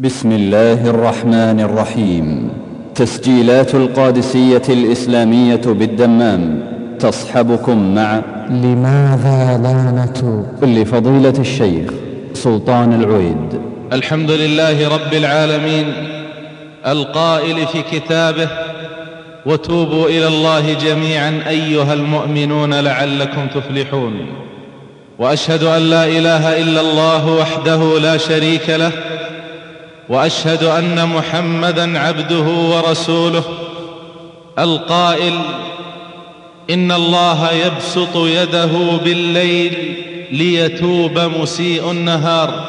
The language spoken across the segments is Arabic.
بسم الله الرحمن الرحيم. تسجيلات القادسية الإسلامية بالدمام تصحبكم مع لماذا لا نتوب؟ لفضيلة الشيخ سلطان العويد. الحمد لله رب العالمين القائل في كتابه وتوبوا إلى الله جميعا أيها المؤمنون لعلكم تفلحون. وأشهد أن لا إله إلا الله وحده لا شريك له وأشهد أن محمدا عبده ورسوله القائل إن الله يبسط يده بالليل ليتوب مسيء النهار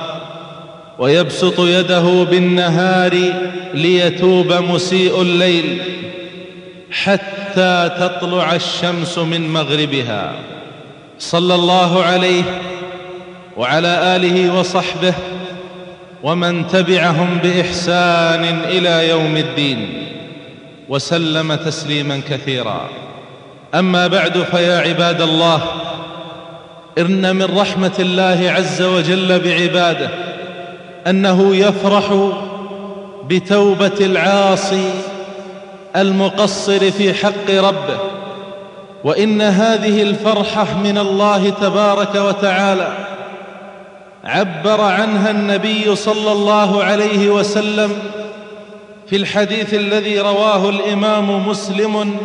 ويبسط يده بالنهار ليتوب مسيء الليل حتى تطلع الشمس من مغربها. صلى الله عليه وعلى آله وصحبه ومن تبعهم بإحسان إلى يوم الدين وسلم تسليما كثيرا. أما بعد فيا عباد الله ان من رحمة الله عز وجل بعباده أنه يفرح بتوبة العاصي المقصر في حق ربه. وإن هذه الفرحة من الله تبارك وتعالى عبر عنها النبي صلى الله عليه وسلم في الحديث الذي رواه الإمام مسلم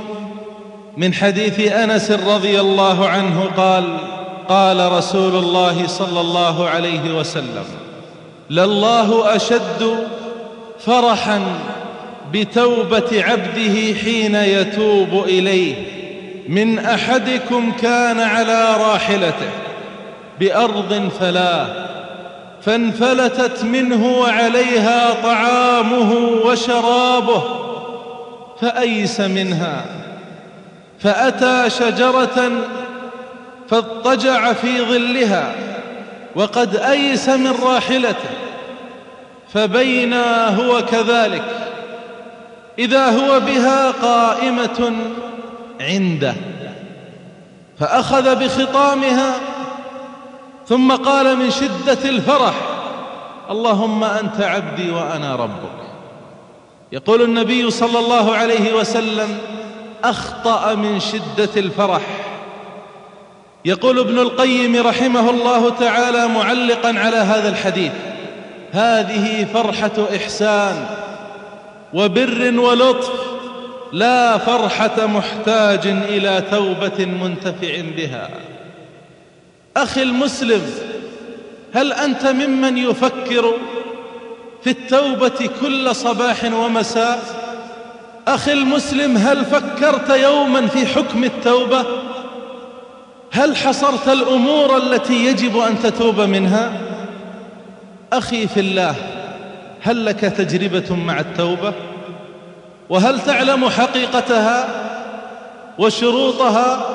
من حديث أنس رضي الله عنه قال قال رسول الله صلى الله عليه وسلم لله أشد فرحا بتوبة عبده حين يتوب إليه من أحدكم كان على راحلته. بأرض فلاه فانفلتت منه وعليها طعامه وشرابه فأيس منها فأتى شجرة فاضطجع في ظلها وقد أيس من راحلته فبينا هو كذلك إذا هو بها قائمة عنده فأخذ بخطامها ثم قال من شدة الفرح اللهم أنت عبدي وأنا ربك. يقول النبي صلى الله عليه وسلم أخطأ من شدة الفرح. يقول ابن القيم رحمه الله تعالى معلقا على هذا الحديث هذه فرحة إحسان وبر ولطف لا فرحة محتاج إلى توبة منتفع بها. أخي المسلم هل أنت ممن يفكر في التوبة كل صباح ومساء؟ أخي المسلم هل فكرت يوما في حكم التوبة؟ هل حصرت الأمور التي يجب أن تتوب منها؟ أخي في الله هل لك تجربة مع التوبة؟ وهل تعلم حقيقتها وشروطها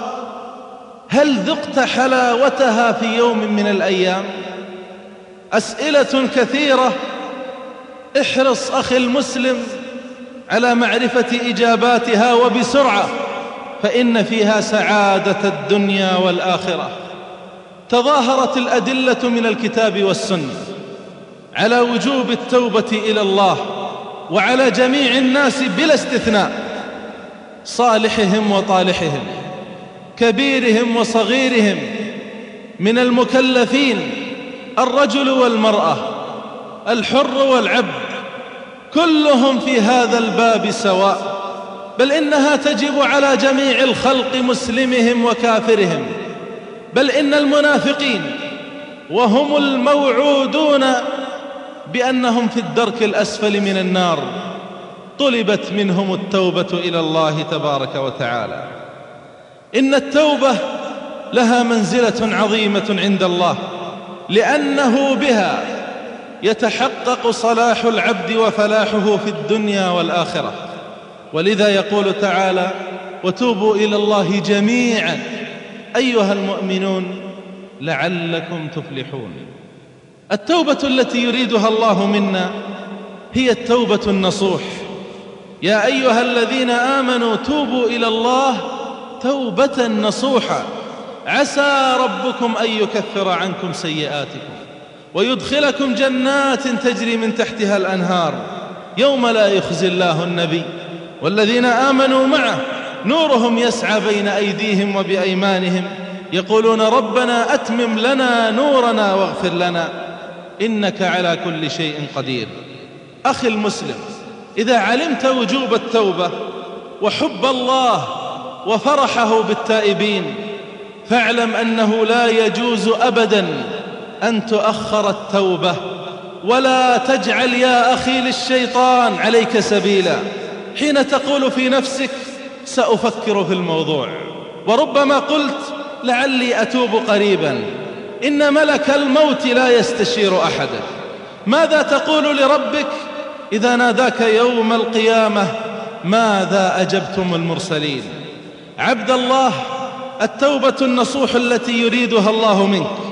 هل ذقت حلاوتها في يوم من الأيام؟ أسئلة كثيرة. احرص أخي المسلم على معرفة إجاباتها وبسرعة فإن فيها سعادة الدنيا والآخرة. تظاهرت الأدلة من الكتاب والسنة على وجوب التوبة إلى الله وعلى جميع الناس بلا استثناء صالحهم وطالحهم. كبيرهم وصغيرهم من المكلفين الرجل والمرأة الحر والعبد كلهم في هذا الباب سواء بل إنها تجب على جميع الخلق مسلمهم وكافرهم بل إن المنافقين وهم الموعودون بأنهم في الدرك الأسفل من النار طلبت منهم التوبة إلى الله تبارك وتعالى. إن التوبة لها منزلة عظيمة عند الله لأنه بها يتحقق صلاح العبد وفلاحه في الدنيا والآخرة. ولذا يقول تعالى وتوبوا إلى الله جميعا أيها المؤمنون لعلكم تفلحون. التوبة التي يريدها الله منا هي التوبة النصوح. يا أيها الذين آمنوا توبوا إلى الله توبة نصوحا عسى ربكم أن يكفر عنكم سيئاتكم ويدخلكم جنات تجري من تحتها الأنهار. يوم لا يخزي الله النبي والذين آمنوا معه. نورهم يسعى بين أيديهم وبأيمانهم. يقولون ربنا أتمم لنا نورنا واغفر لنا. إنك على كل شيء قدير. أخي المسلم إذا علمت وجوب التوبة وحب الله وفرحه بالتائبين. فاعلم أنه لا يجوز أبدا أن تؤخر التوبة. ولا تجعل يا أخي للشيطان عليك سبيلا. حين تقول في نفسك سأفكر في الموضوع. وربما قلت لعلي أتوب قريبا. إن ملك الموت لا يستشير أحدا ماذا تقول لربك؟ إذا ناداك يوم القيامة ماذا أجبتم المرسلين؟ عبد الله التوبة النصوح التي يريدها الله منك.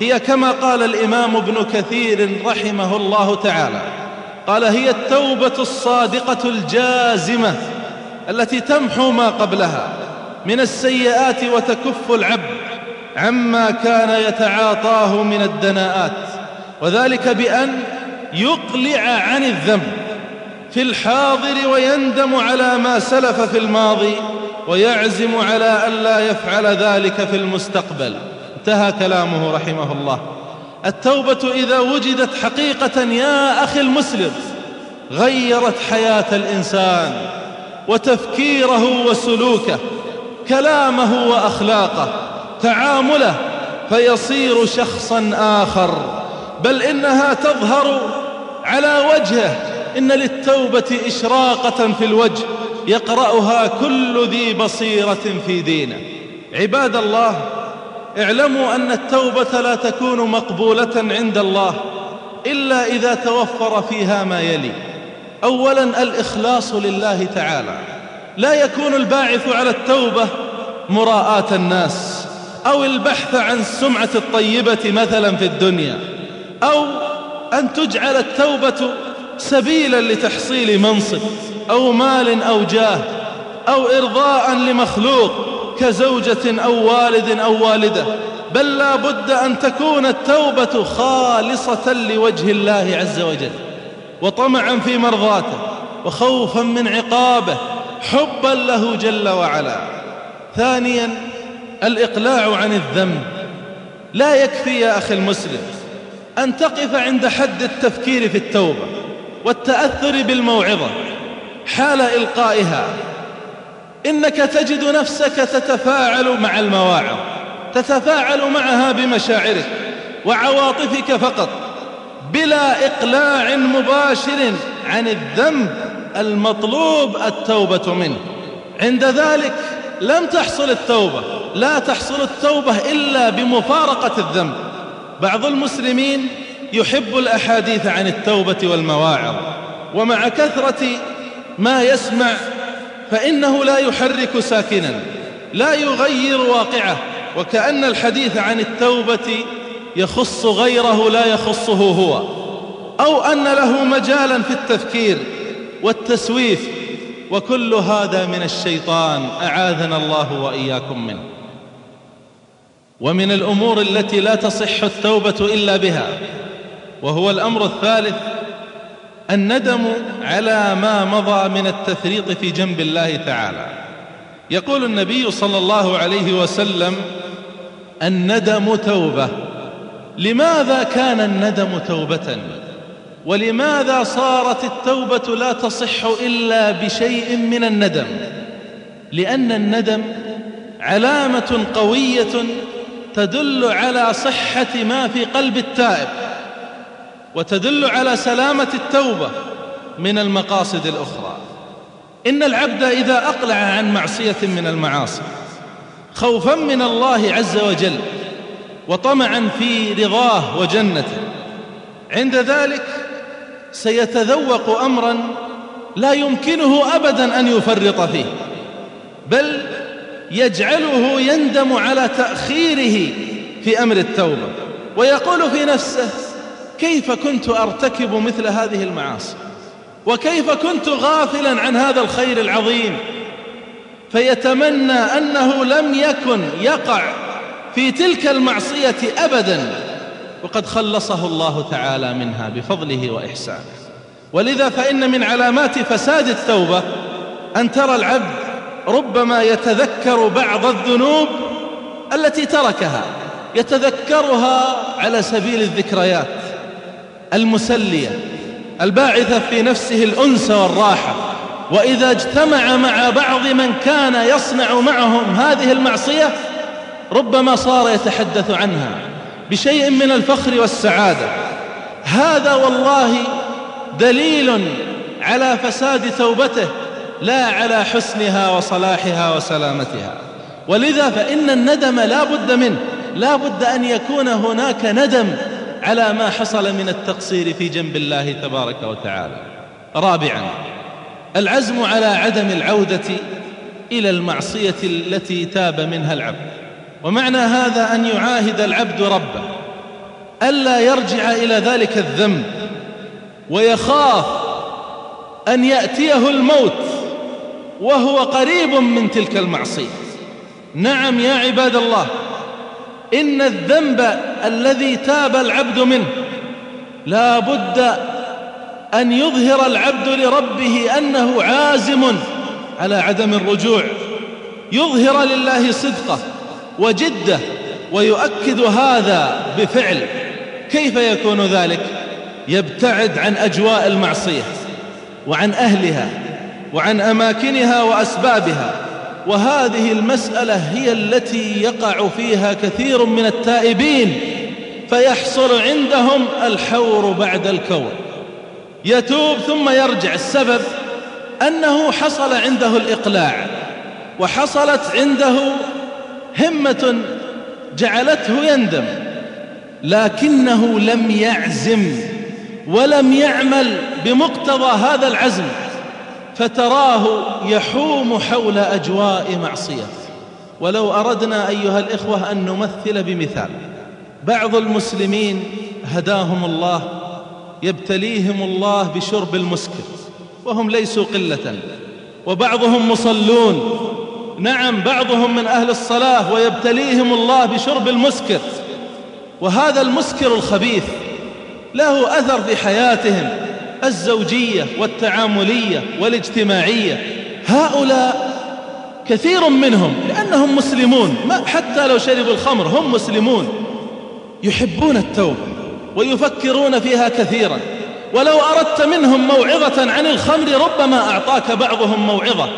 هي كما قال الإمام ابن كثير رحمه الله تعالى قال هي التوبة الصادقة الجازمة التي تمحو ما قبلها من السيئات وتكف العبد عما كان يتعاطاه من الدناءات وذلك بأن يقلع عن الذنب في الحاضر ويندم على ما سلف في الماضي ويعزم على ألا يفعل ذلك في المستقبل. انتهى كلامه رحمه الله. التوبة إذا وجدت حقيقة يا أخي المسلم غيرت حياة الإنسان وتفكيره وسلوكه كلامه وأخلاقه تعامله فيصير شخصا آخر. بل إنها تظهر على وجهه. إن للتوبة إشراقة في الوجه. يقرأها كل ذي بصيرة في دينه. عباد الله اعلموا أن التوبة لا تكون مقبولة عند الله إلا إذا توفر فيها ما يلي. أولا الإخلاص لله تعالى. لا يكون الباعث على التوبة مراءاة الناس أو البحث عن السمعة الطيبة مثلا في الدنيا أو أن تجعل التوبة سبيلا لتحصيل منصب. أو مال أو جاه أو إرضاء لمخلوق كزوجة أو والد أو والدة بل لا بد أن تكون التوبة خالصة لوجه الله عز وجل وطمعا في مرضاته وخوفا من عقابه حبا له جل وعلا. ثانيا الإقلاع عن الذنب. لا يكفي يا أخي المسلم أن تقف عند حد التفكير في التوبة والتأثر بالموعظة. حال إلقائها. إنك تجد نفسك تتفاعل مع المواعظ تتفاعل معها بمشاعرك وعواطفك فقط بلا إقلاع مباشر عن الذنب المطلوب التوبة منه. عند ذلك لم تحصل التوبة لا تحصل التوبة إلا بمفارقة الذنب. بعض المسلمين يحب الأحاديث عن التوبة والمواعظ ومع كثرة ما يسمع فإنه لا يحرك ساكنا لا يغير واقعه وكأن الحديث عن التوبة يخص غيره لا يخصه هو أو أن له مجالا في التفكير والتسويف وكل هذا من الشيطان أعاذنا الله وإياكم منه. ومن الأمور التي لا تصح التوبة إلا بها وهو الأمر الثالث الندم على ما مضى من التفريط في جنب الله تعالى. يقول النبي صلى الله عليه وسلم الندم توبة. لماذا كان الندم توبة؟ ولماذا صارت التوبة لا تصح إلا بشيء من الندم؟ لأن الندم علامة قوية تدل على صحة ما في قلب التائب. وتدل على سلامة التوبة من المقاصد الأخرى. إن العبد إذا أقلع عن معصية من المعاصي خوفا من الله عز وجل وطمعا في رضاه وجنته عند ذلك سيتذوق أمرا لا يمكنه أبدا أن يفرط فيه بل يجعله يندم على تأخيره في أمر التوبة ويقول في نفسه كيف كنت أرتكب مثل هذه المعاصي؟ وكيف كنت غافلا عن هذا الخير العظيم؟ فيتمنى أنه لم يكن يقع في تلك المعصية أبدا. وقد خلصه الله تعالى منها بفضله وإحسانه. ولذا فإن من علامات فساد التوبة أن ترى العبد ربما يتذكر بعض الذنوب التي تركها يتذكرها على سبيل الذكريات. المسلية الباعثة في نفسه الأنس والراحة. وإذا اجتمع مع بعض من كان يصنع معهم هذه المعصية ربما صار يتحدث عنها بشيء من الفخر والسعادة. هذا والله دليل على فساد توبته لا على حسنها وصلاحها وسلامتها. ولذا فإن الندم لا بد منه لا بد أن يكون هناك ندم على ما حصل من التقصير في جنب الله تبارك وتعالى. رابعا العزم على عدم العودة إلى المعصية التي تاب منها العبد. ومعنى هذا أن يعاهد العبد ربه ألا يرجع إلى ذلك الذنب ويخاف أن يأتيه الموت وهو قريب من تلك المعصية. نعم يا عباد الله إن الذنب الذي تاب العبد منه لا بد أن يظهر العبد لربه أنه عازم على عدم الرجوع. يظهر لله صدقه وجده ويؤكد هذا بفعل. كيف يكون ذلك؟ يبتعد عن أجواء المعصية وعن أهلها وعن أماكنها وأسبابها. وهذه المسألة هي التي يقع فيها كثير من التائبين فيحصل عندهم الحور بعد الكور يتوب ثم يرجع. السبب أنه حصل عنده الإقلاع وحصلت عنده همة جعلته يندم لكنه لم يعزم ولم يعمل بمقتضى هذا العزم. فتراه يحوم حول أجواء معصية. ولو أردنا أيها الإخوة أن نمثل بمثال بعض المسلمين هداهم الله يبتليهم الله بشرب المسكر وهم ليسوا قلة وبعضهم مصلون. نعم بعضهم من أهل الصلاة ويبتليهم الله بشرب المسكر وهذا المسكر الخبيث له أثر في حياتهم الزوجية والتعاملية والاجتماعية. هؤلاء كثير منهم لأنهم مسلمون ما حتى لو شربوا الخمر هم مسلمون يحبون التوبة ويفكرون فيها كثيرا. ولو أردت منهم موعظة عن الخمر ربما أعطاك بعضهم موعظة.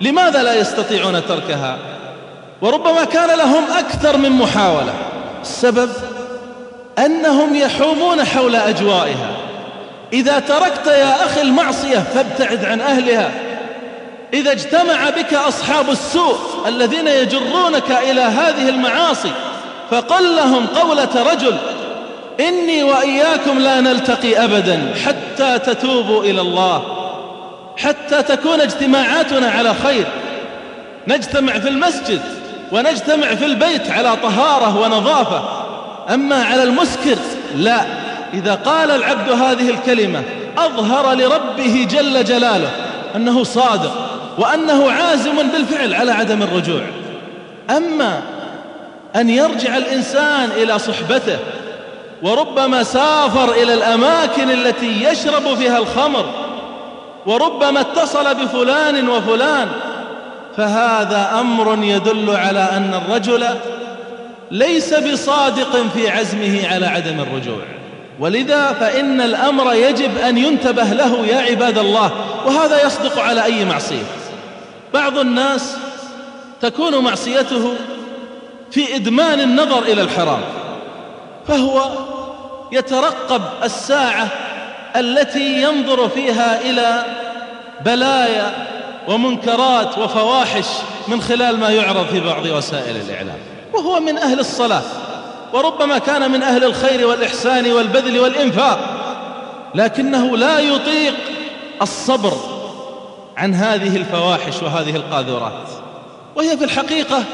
لماذا لا يستطيعون تركها؟ وربما كان لهم أكثر من محاولة. السبب أنهم يحومون حول أجوائها. إذا تركت يا أخي المعصية فابتعد عن أهلها. إذا اجتمع بك أصحاب السوء الذين يجرونك إلى هذه المعاصي فقل لهم قولة رجل إني وإياكم لا نلتقي أبدا حتى تتوبوا إلى الله حتى تكون اجتماعاتنا على خير. نجتمع في المسجد ونجتمع في البيت على طهارة ونظافة أما على المسكر لا. إذا قال العبد هذه الكلمة أظهر لربه جل جلاله أنه صادق وأنه عازم بالفعل على عدم الرجوع. أما أن يرجع الإنسان إلى صحبته وربما سافر إلى الأماكن التي يشرب فيها الخمر وربما اتصل بفلان وفلان فهذا أمر يدل على أن الرجل ليس بصادق في عزمه على عدم الرجوع. ولذا فإن الأمر يجب أن ينتبه له يا عباد الله وهذا يصدق على أي معصية. بعض الناس تكون معصيته في إدمان النظر إلى الحرام فهو يترقب الساعة التي ينظر فيها إلى بلايا ومنكرات وفواحش من خلال ما يعرض في بعض وسائل الإعلام وهو من أهل الصلاة. وربما كان من أهل الخير والإحسان والبذل والإنفاق لكنه لا يطيق الصبر عن هذه الفواحش وهذه القاذورات. وهي في الحقيقة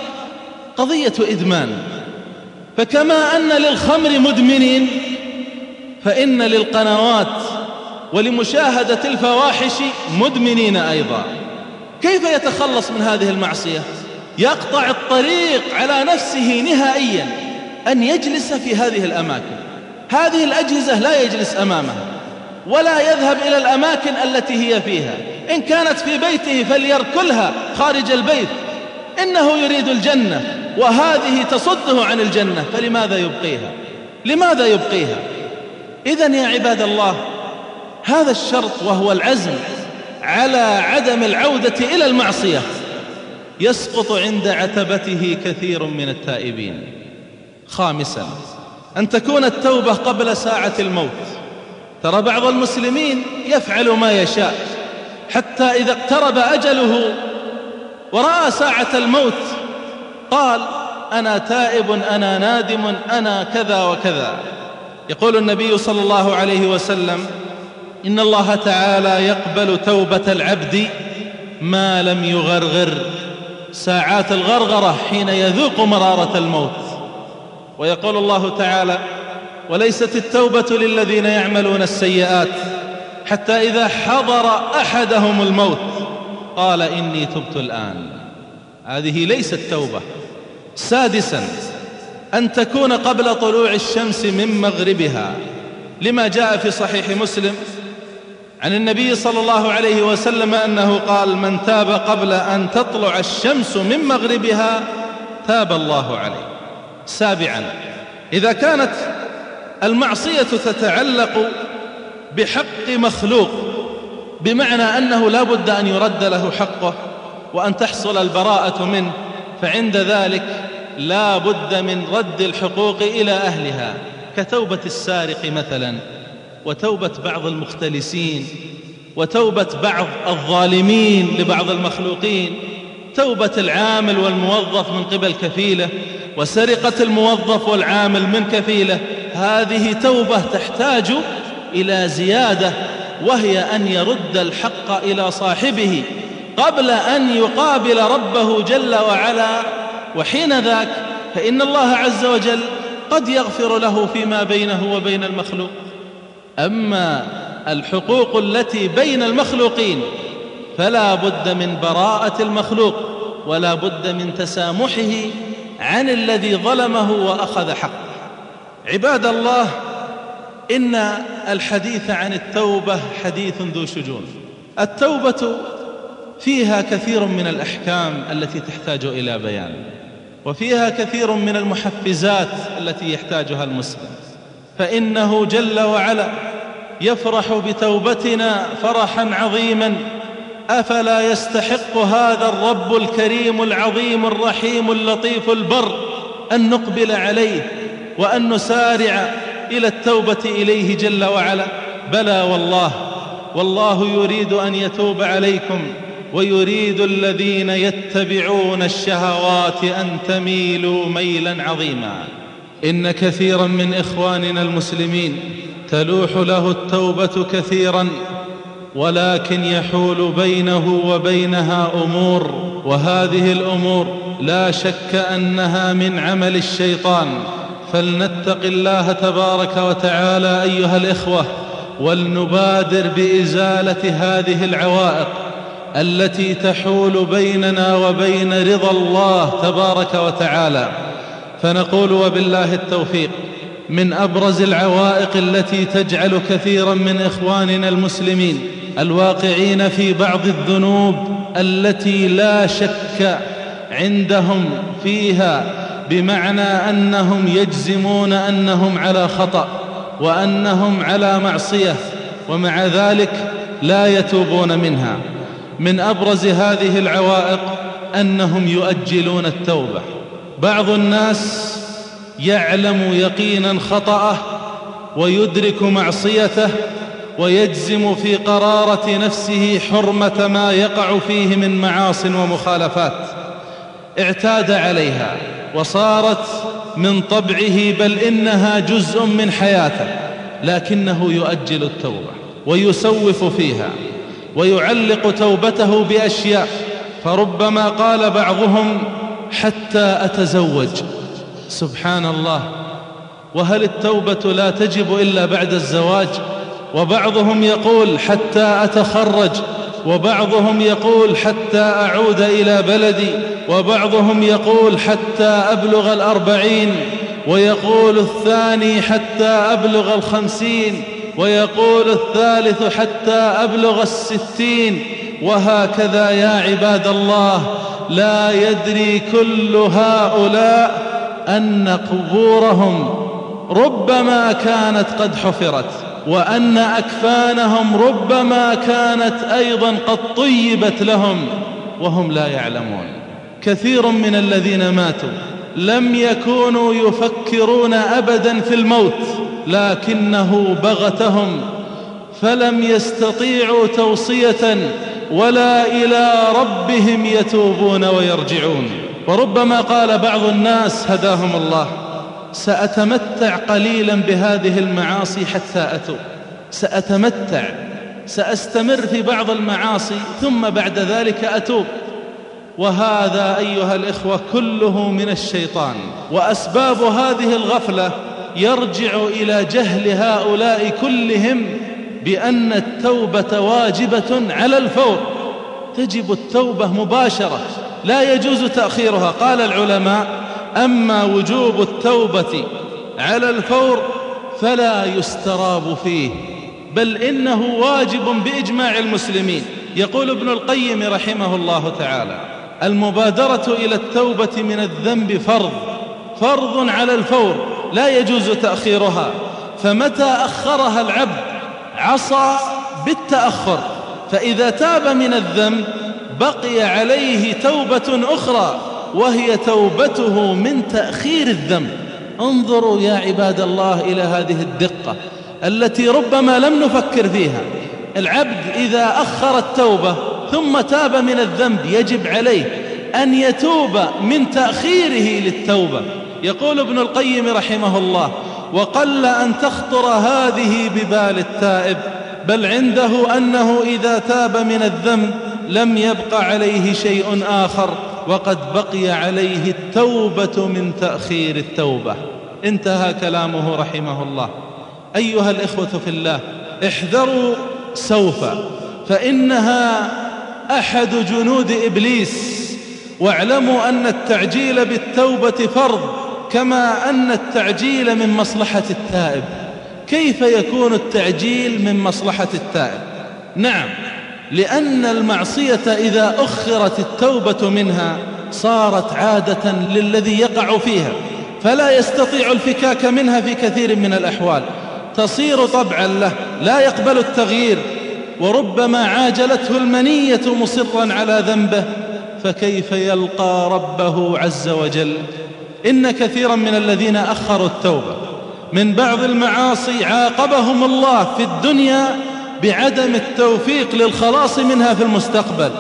قضية إدمان. فكما أن للخمر مدمنين فإن للقنوات ولمشاهدة الفواحش مدمنين أيضا. كيف يتخلص من هذه المعصية؟ يقطع الطريق على نفسه نهائيا. أن يجلس في هذه الأماكن. هذه الأجهزة لا يجلس أمامها ولا يذهب إلى الأماكن التي هي فيها. إن كانت في بيته فليركلها خارج البيت. إنه يريد الجنة وهذه تصده عن الجنة فلماذا يبقيها؟ لماذا يبقيها؟ إذا يا عباد الله هذا الشرط وهو العزم على عدم العودة إلى المعصية. يسقط عند عتبته كثير من التائبين. خامسا. أن تكون التوبة قبل ساعة الموت. ترى بعض المسلمين يفعل ما يشاء. حتى إذا اقترب أجله ورأى ساعة الموت قال أنا تائب أنا نادم أنا كذا وكذا. يقول النبي صلى الله عليه وسلم إن الله تعالى يقبل توبة العبد ما لم يغرغر. ساعات الغرغرة حين يذوق مرارة الموت. ويقول الله تعالى وليست التوبة للذين يعملون السيئات حتى إذا حضر أحدهم الموت. قال إني تبت الآن. هذه ليست توبة. سادسا أن تكون قبل طلوع الشمس من مغربها. لما جاء في صحيح مسلم عن النبي صلى الله عليه وسلم أنه قال من تاب قبل أن تطلع الشمس من مغربها تاب الله عليه. سابعا. إذا كانت المعصية تتعلق بحق مخلوق بمعنى أنه لا بد أن يرد له حقه وأن تحصل البراءة منه فعند ذلك لا بد من رد الحقوق إلى أهلها. كتوبة السارق مثلا وتوبة بعض المختلسين وتوبة بعض الظالمين لبعض المخلوقين توبة العامل والموظف من قبل كفيله وسرقة الموظف والعامل من كفيله. هذه توبة تحتاج إلى زيادة وهي أن يرد الحق إلى صاحبه قبل أن يقابل ربه جل وعلا. وحين ذاك فإن الله عز وجل قد يغفر له فيما بينه وبين المخلوق. أما الحقوق التي بين المخلوقين فلا بد من براءة المخلوق ولا بد من تسامحه عن الذي ظلمه وأخذ حقه. عباد الله إن الحديث عن التوبة حديث ذو شجون. التوبة فيها كثير من الأحكام التي تحتاج إلى بيان وفيها كثير من المحفزات التي يحتاجها المسلم. فإنه جل وعلا يفرح بتوبتنا فرحا عظيما. أفلا يستحق هذا الرب الكريم العظيم الرحيم اللطيف البر أن نقبل عليه وأن نسارع إلى التوبة إليه جل وعلا؟ بلى والله والله يريد أن يتوب عليكم ويريد الذين يتبعون الشهوات أن تميلوا ميلا عظيما. إن كثيرا من إخواننا المسلمين تلوح له التوبة كثيرا ولكن يحول بينه وبينها أمور وهذه الأمور لا شك أنها من عمل الشيطان. فلنتق الله تبارك وتعالى أيها الإخوة ولنبادر بإزالة هذه العوائق التي تحول بيننا وبين رضا الله تبارك وتعالى. فنقول وبالله التوفيق. من أبرز العوائق التي تجعل كثيرا من إخواننا المسلمين الواقعين في بعض الذنوب التي لا شك عندهم فيها بمعنى أنهم يجزمون أنهم على خطأ وأنهم على معصية ومع ذلك لا يتوبون منها. من أبرز هذه العوائق أنهم يؤجلون التوبة. بعض الناس يعلم يقينا خطأه ويدرك معصيته ويجزم في قرارة نفسه حرمة ما يقع فيه من معاص ومخالفات. اعتاد عليها وصارت من طبعه بل إنها جزء من حياته لكنه يؤجل التوبة ويسوف فيها ويعلق توبته بأشياء فربما قال بعضهم حتى أتزوج. سبحان الله وهل التوبة لا تجب إلا بعد الزواج؟ وبعضهم يقول حتى أتخرج وبعضهم يقول حتى أعود إلى بلدي وبعضهم يقول حتى أبلغ الأربعين ويقول الثاني حتى أبلغ الخمسين ويقول الثالث حتى أبلغ الستين. وهكذا يا عباد الله لا يدري كل هؤلاء أن قبورهم ربما كانت قد حفرت وأن أكفانهم ربما كانت أيضا قد طيبت لهم وهم لا يعلمون. كثير من الذين ماتوا لم يكونوا يفكرون أبدا في الموت لكنه بغتهم فلم يستطيعوا توصية ولا إلى ربهم يتوبون ويرجعون. وربما قال بعض الناس هداهم الله سأتمتع قليلا بهذه المعاصي حتى أتوب. سأتمتع سأستمر في بعض المعاصي ثم بعد ذلك أتوب. وهذا أيها الإخوة كله من الشيطان. وأسباب هذه الغفلة يرجع إلى جهل هؤلاء كلهم بأن التوبة واجبة على الفور. تجب التوبة مباشرة. لا يجوز تأخيرها. قال العلماء أما وجوب التوبة على الفور فلا يستراب فيه بل إنه واجب بإجماع المسلمين. يقول ابن القيم رحمه الله تعالى المبادرة إلى التوبة من الذنب فرض فرض على الفور لا يجوز تأخيرها. فمتى أخرها العبد؟ عصى بالتأخر. فإذا تاب من الذنب بقي عليه توبة أخرى وهي توبته من تأخير الذنب. انظروا يا عباد الله إلى هذه الدقة التي ربما لم نفكر فيها. العبد إذا أخر التوبة ثم تاب من الذنب يجب عليه أن يتوب من تأخيره للتوبة. يقول ابن القيم رحمه الله وقل أن تخطر هذه ببال التائب بل عنده أنه إذا تاب من الذنب لم يبق عليه شيء آخر وقد بقي عليه التوبة من تأخير التوبة. انتهى كلامه رحمه الله. أيها الإخوة في الله احذروا سوف فإنها أحد جنود إبليس. واعلموا أن التعجيل بالتوبة فرض كما أن التعجيل من مصلحة التائب. كيف يكون التعجيل من مصلحة التائب؟ نعم. لأن المعصية إذا أخرت التوبة منها صارت عادة للذي يقع فيها فلا يستطيع الفكاك منها في كثير من الأحوال. تصير طبعا له لا يقبل التغيير وربما عاجلته المنية مصرا على ذنبه. فكيف يلقى ربه عز وجل؟ إن كثيرا من الذين أخروا التوبة من بعض المعاصي عاقبهم الله في الدنيا بعدم التوفيق للخلاص منها في المستقبل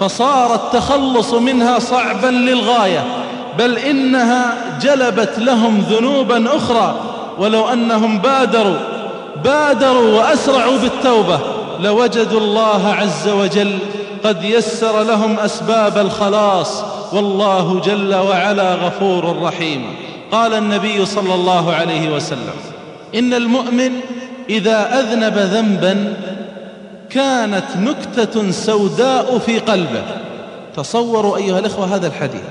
فصار التخلص منها صعبا للغاية بل إنها جلبت لهم ذنوبا أخرى ولو أنهم بادروا بادروا وأسرعوا بالتوبة لوجدوا الله عز وجل قد يسر لهم أسباب الخلاص والله جل وعلا غفور رحيم. قال النبي صلى الله عليه وسلم إن المؤمن إذا أذنب ذنبا كانت نكتة سوداء في قلبه. تصوروا أيها الإخوة هذا الحديث.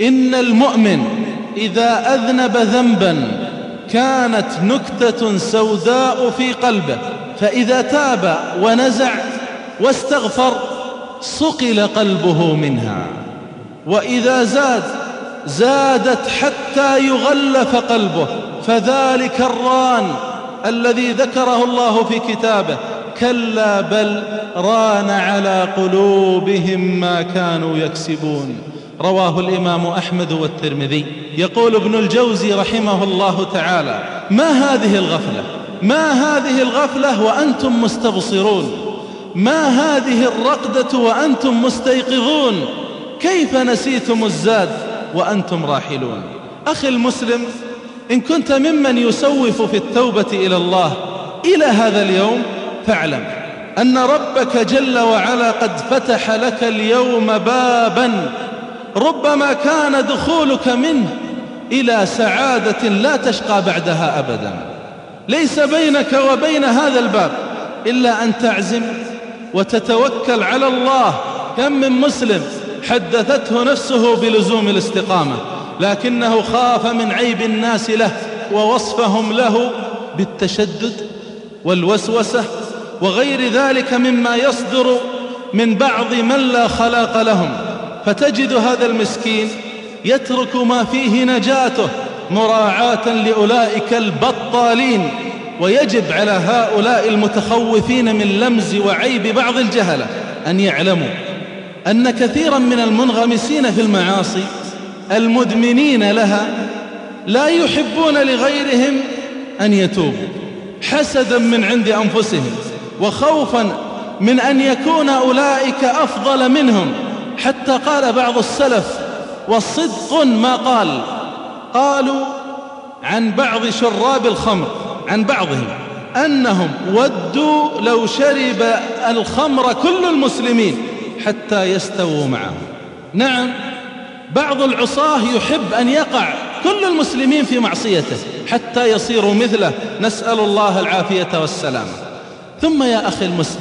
إن المؤمن إذا أذنب ذنبا كانت نكتة سوداء في قلبه. فإذا تاب ونزع واستغفر صقل قلبه منها. وإذا زاد زادت حتى يغلف قلبه. فذلك الران الذي ذكره الله في كتابه. كلا بل ران على قلوبهم ما كانوا يكسبون. رواه الإمام أحمد والترمذي. يقول ابن الجوزي رحمه الله تعالى ما هذه الغفلة؟ ما هذه الغفلة وأنتم مستبصرون؟ ما هذه الرقدة وأنتم مستيقظون؟ كيف نسيتم الزاد وأنتم راحلون؟ أخي المسلم إن كنت ممن يسوف في التوبة إلى الله إلى هذا اليوم فاعلم أن ربك جل وعلا قد فتح لك اليوم بابا ربما كان دخولك منه إلى سعادة لا تشقى بعدها أبدا. ليس بينك وبين هذا الباب إلا أن تعزم وتتوكل على الله. كم من مسلم حدثته نفسه بلزوم الاستقامة لكنه خاف من عيب الناس له ووصفهم له بالتشدد والوسوسة وغير ذلك مما يصدر من بعض من لا خلاق لهم. فتجد هذا المسكين يترك ما فيه نجاته مراعاة لأولئك البطالين ويجب على هؤلاء المتخوفين من لمز وعيب بعض الجهلة أن يعلموا أن كثيرا من المنغمسين في المعاصي المدمنين لها لا يحبون لغيرهم أن يتوبوا حسدا من عند أنفسهم. وخوفا من أن يكون أولئك أفضل منهم. حتى قال بعض السلف وصدق ما قال. قالوا عن بعض شراب الخمر عن بعضهم أنهم ودوا لو شرب الخمر كل المسلمين حتى يستووا معه نعم بعض العصاه يحب أن يقع كل المسلمين في معصيته حتى يصيروا مثله. نسأل الله العافية والسلامة. ثم يا أخي المسلم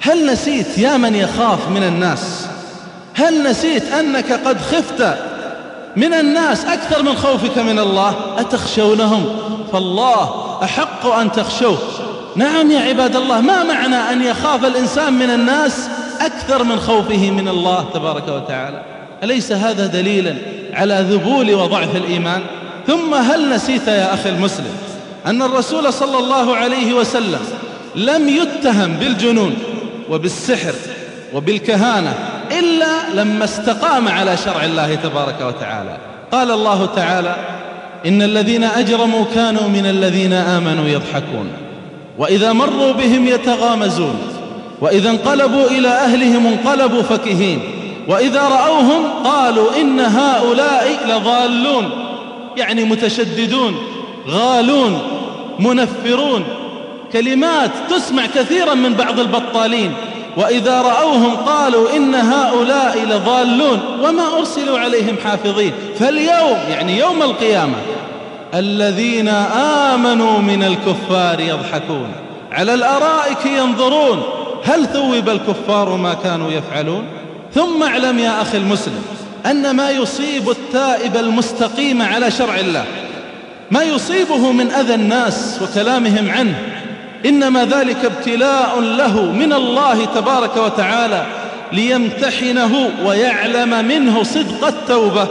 هل نسيت يا من يخاف من الناس؟ هل نسيت أنك قد خفت من الناس أكثر من خوفك من الله؟ أتخشونهم؟ فالله أحق أن تخشوه. نعم يا عباد الله ما معنى أن يخاف الإنسان من الناس أكثر من خوفه من الله تبارك وتعالى؟ أليس هذا دليلا على ذبول وضعف الإيمان؟ ثم هل نسيت يا أخي المسلم أن الرسول صلى الله عليه وسلم لم يتهم بالجنون وبالسحر وبالكهانة إلا لما استقام على شرع الله تبارك وتعالى. قال الله تعالى إن الذين أجرموا كانوا من الذين آمنوا يضحكون وإذا مروا بهم يتغامزون وإذا انقلبوا إلى أهلهم انقلبوا فكهين وإذا رأوهم قالوا إن هؤلاء لضالون يعني متشددون غالون منفرون كلمات تسمع كثيرا من بعض البطالين وإذا رأوهم قالوا إن هؤلاء لضالون وما أرسلوا عليهم حافظين. فاليوم يعني يوم القيامة الذين آمنوا من الكفار يضحكون. على الأرائك ينظرون هل ثوب الكفار ما كانوا يفعلون؟ ثم اعلم يا أخي المسلم أن ما يصيب التائب المستقيم على شرع الله ما يصيبه من أذى الناس وكلامهم عنه إنما ذلك ابتلاء له من الله تبارك وتعالى ليمتحنه ويعلم منه صدق التوبة.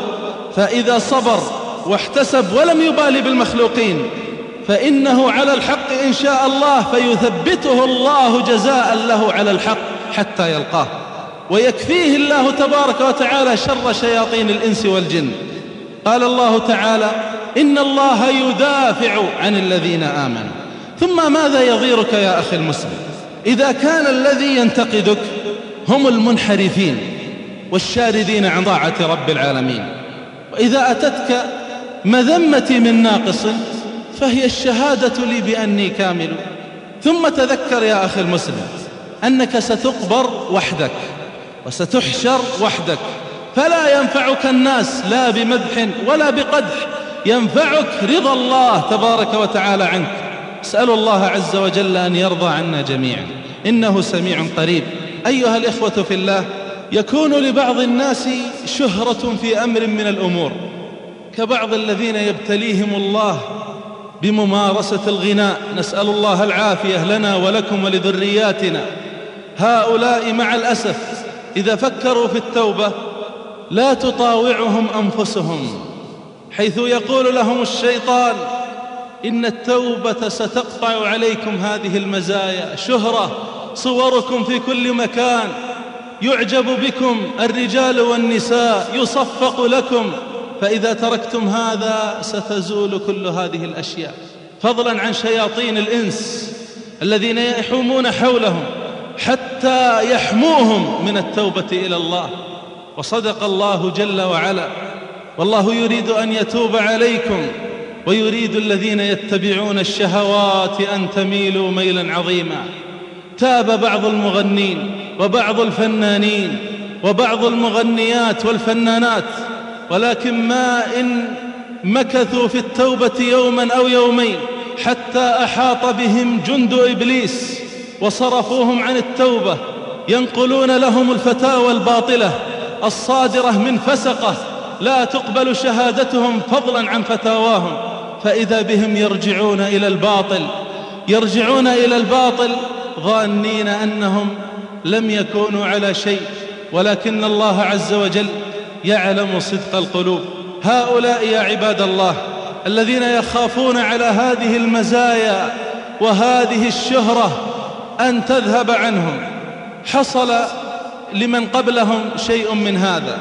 فإذا صبر واحتسب ولم يبالي بالمخلوقين فإنه على الحق إن شاء الله فيثبته الله جزاء له على الحق حتى يلقاه. ويكفيه الله تبارك وتعالى شر شياطين الإنس والجن. قال الله تعالى إن الله يدافع عن الذين آمنوا. ثم ماذا يضيرك يا أخي المسلم؟ إذا كان الذي ينتقدك هم المنحرفين والشاردين عن طاعة رب العالمين. وإذا أتتك مذمتي من ناقص فهي الشهادة لي بأني كامل. ثم تذكر يا أخي المسلم أنك ستقبر وحدك وستحشر وحدك. فلا ينفعك الناس لا بمدح ولا بقدح. ينفعك رضا الله تبارك وتعالى عنك. أسأل الله عز وجل أن يرضى عنا جميعا. إنه سميع قريب. أيها الإخوة في الله يكون لبعض الناس شهرة في أمر من الأمور. كبعض الذين يبتليهم الله بممارسة الغناء. نسأل الله العافية لنا ولكم ولذرياتنا. هؤلاء مع الأسف إذا فكروا في التوبة لا تطاوعهم أنفسهم حيث يقول لهم الشيطان إن التوبة ستقطع عليكم هذه المزايا. شهرة صوركم في كل مكان. يعجب بكم الرجال والنساء. يصفق لكم. فإذا تركتم هذا ستزول كل هذه الأشياء. فضلا عن شياطين الإنس الذين يحومون حولهم حتى يحموهم من التوبة إلى الله. وصدق الله جل وعلا. والله يريد أن يتوب عليكم. ويريد الذين يتبعون الشهوات أن تميلوا ميلا عظيما. تاب بعض المغنين وبعض الفنانين وبعض المغنيات والفنانات ولكن ما إن مكثوا في التوبة يوما أو يومين حتى أحاط بهم جند إبليس وصرفوهم عن التوبة ينقلون لهم الفتاوى الباطلة الصادرة من فسقة لا تقبل شهادتهم فضلا عن فتاواهم. فإذا بهم يرجعون إلى الباطل يرجعون إلى الباطل ظانين أنهم لم يكونوا على شيء ولكن الله عز وجل يعلم صدق القلوب. هؤلاء يا عباد الله الذين يخافون على هذه المزايا وهذه الشهرة أن تذهب عنهم. حصل لمن قبلهم شيء من هذا.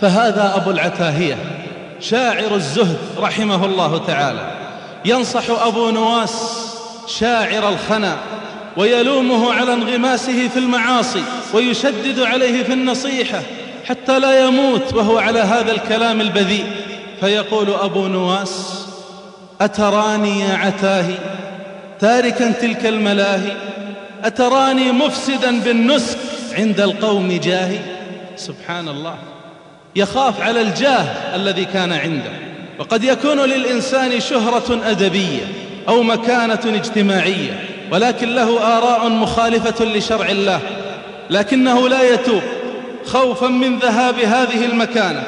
فهذا أبو العتاهية. شاعر الزهد رحمه الله تعالى. ينصح أبو نواس شاعر الخنا ويلومه على انغماسه في المعاصي ويشدد عليه في النصيحة حتى لا يموت وهو على هذا الكلام البذيء. فيقول أبو نواس أتراني يا عتاهي تاركا تلك الملاهي أتراني مفسدا بالنسك عند القوم جاهي سبحان الله. يخاف على الجاه الذي كان عنده. وقد يكون للإنسان شهرة أدبية أو مكانة اجتماعية ولكن له آراء مخالفة لشرع الله. لكنه لا يتوب خوفا من ذهاب هذه المكانة.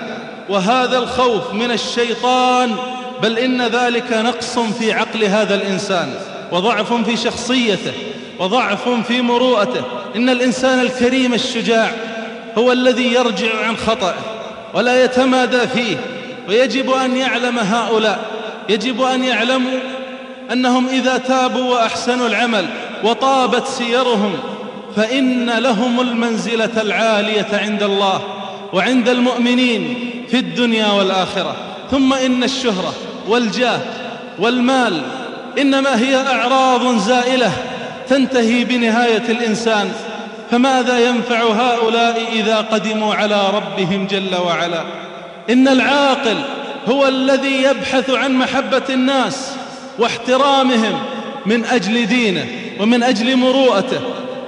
وهذا الخوف من الشيطان بل إن ذلك نقص في عقل هذا الإنسان وضعف في شخصيته وضعف في مروءته. إن الإنسان الكريم الشجاع هو الذي يرجع عن خطأه. ولا يتمادى فيه. ويجب أن يعلم هؤلاء. يجب أن يعلموا أنهم إذا تابوا وأحسنوا العمل وطابت سيرهم فإن لهم المنزلة العالية عند الله وعند المؤمنين في الدنيا والآخرة. ثم إن الشهرة والجاه والمال إنما هي أعراض زائلة تنتهي بنهاية الإنسان. فماذا ينفع هؤلاء إذا قدموا على ربهم جل وعلا؟ إن العاقل هو الذي يبحث عن محبة الناس واحترامهم من أجل دينه ومن أجل مروءته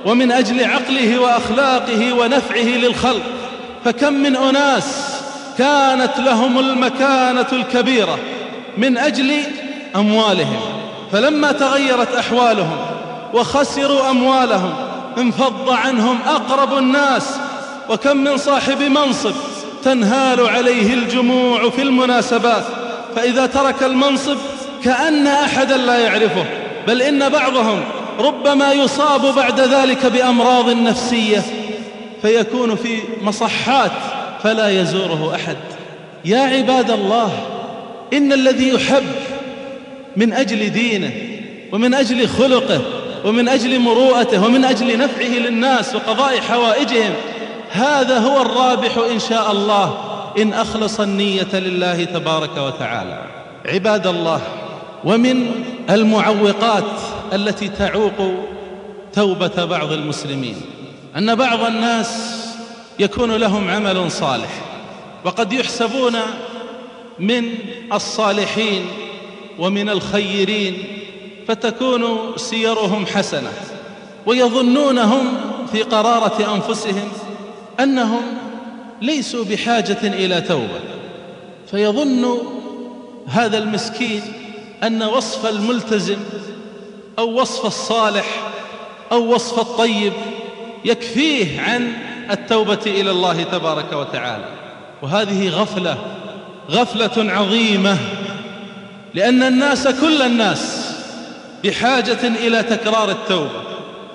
ومن أجل عقله وأخلاقه ونفعه للخلق. فكم من أناس كانت لهم المكانة الكبيرة من أجل أموالهم. فلما تغيرت أحوالهم وخسروا أموالهم انفض عنهم أقرب الناس وكم من صاحب منصب تنهال عليه الجموع في المناسبات. فإذا ترك المنصب كأن أحدا لا يعرفه بل إن بعضهم ربما يصاب بعد ذلك بأمراض نفسية فيكون في مصحات فلا يزوره أحد. يا عباد الله إن الذي يحب من أجل دينه ومن أجل خلقه ومن أجل مروءته ومن أجل نفعه للناس وقضاء حوائجهم هذا هو الرابح إن شاء الله إن أخلص النية لله تبارك وتعالى. عباد الله ومن المعوقات التي تعوق توبة بعض المسلمين أن بعض الناس يكون لهم عمل صالح وقد يحسبون من الصالحين ومن الخيرين فتكون سيرهم حسنة ويظنونهم في قرارة أنفسهم أنهم ليسوا بحاجة إلى توبة. فيظن هذا المسكين أن وصف الملتزم أو وصف الصالح أو وصف الطيب يكفيه عن التوبة إلى الله تبارك وتعالى. وهذه غفلة غفلة عظيمة لأن الناس كل الناس بحاجة إلى تكرار التوبة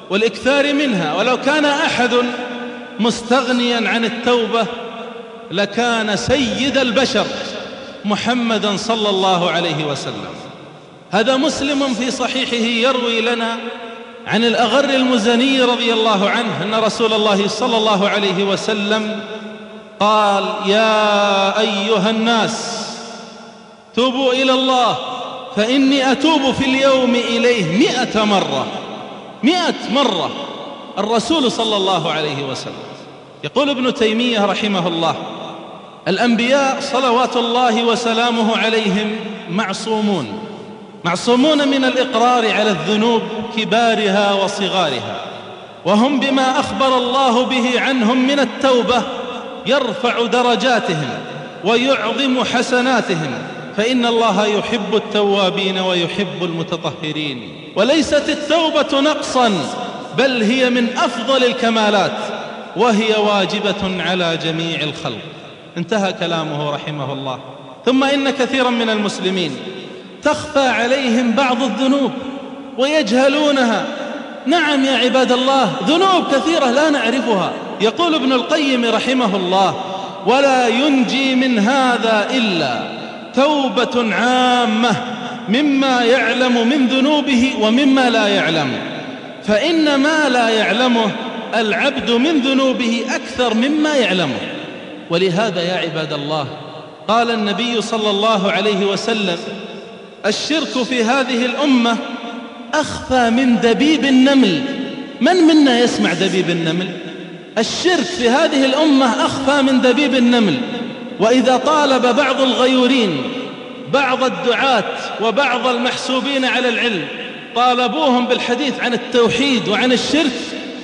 والإكثار منها ولو كان أحد مستغنيا عن التوبة لكان سيد البشر محمدا صلى الله عليه وسلم. هذا مسلم في صحيحه يروي لنا عن الأغر المزني رضي الله عنه أن رسول الله صلى الله عليه وسلم قال يا أيها الناس توبوا إلى الله فإني أتوب في اليوم إليه مئة مرة. مئة مرة. الرسول صلى الله عليه وسلم. يقول ابن تيمية رحمه الله الأنبياء صلوات الله وسلامه عليهم معصومون. معصومون من الإقرار على الذنوب كبارها وصغارها. وهم بما أخبر الله به عنهم من التوبة يرفع درجاتهم ويعظم حسناتهم. فإن الله يحب التوابين ويحب المتطهرين. وليست التوبة نقصا بل هي من أفضل الكمالات وهي واجبة على جميع الخلق. انتهى كلامه رحمه الله. ثم إن كثيرا من المسلمين تخفى عليهم بعض الذنوب ويجهلونها. نعم يا عباد الله ذنوب كثيرة لا نعرفها. يقول ابن القيم رحمه الله ولا ينجي من هذا إلا توبة عامة مما يعلم من ذنوبه ومما لا يعلم. فإن ما لا يعلمه العبد من ذنوبه أكثر مما يعلمه. ولهذا يا عباد الله قال النبي صلى الله عليه وسلم الشرك في هذه الأمة أخفى من دبيب النمل. من منا يسمع دبيب النمل؟ الشرك في هذه الأمة أخفى من دبيب النمل. وإذا طالب بعض الغيورين بعض الدعاة وبعض المحسوبين على العلم طالبوهم بالحديث عن التوحيد وعن الشرك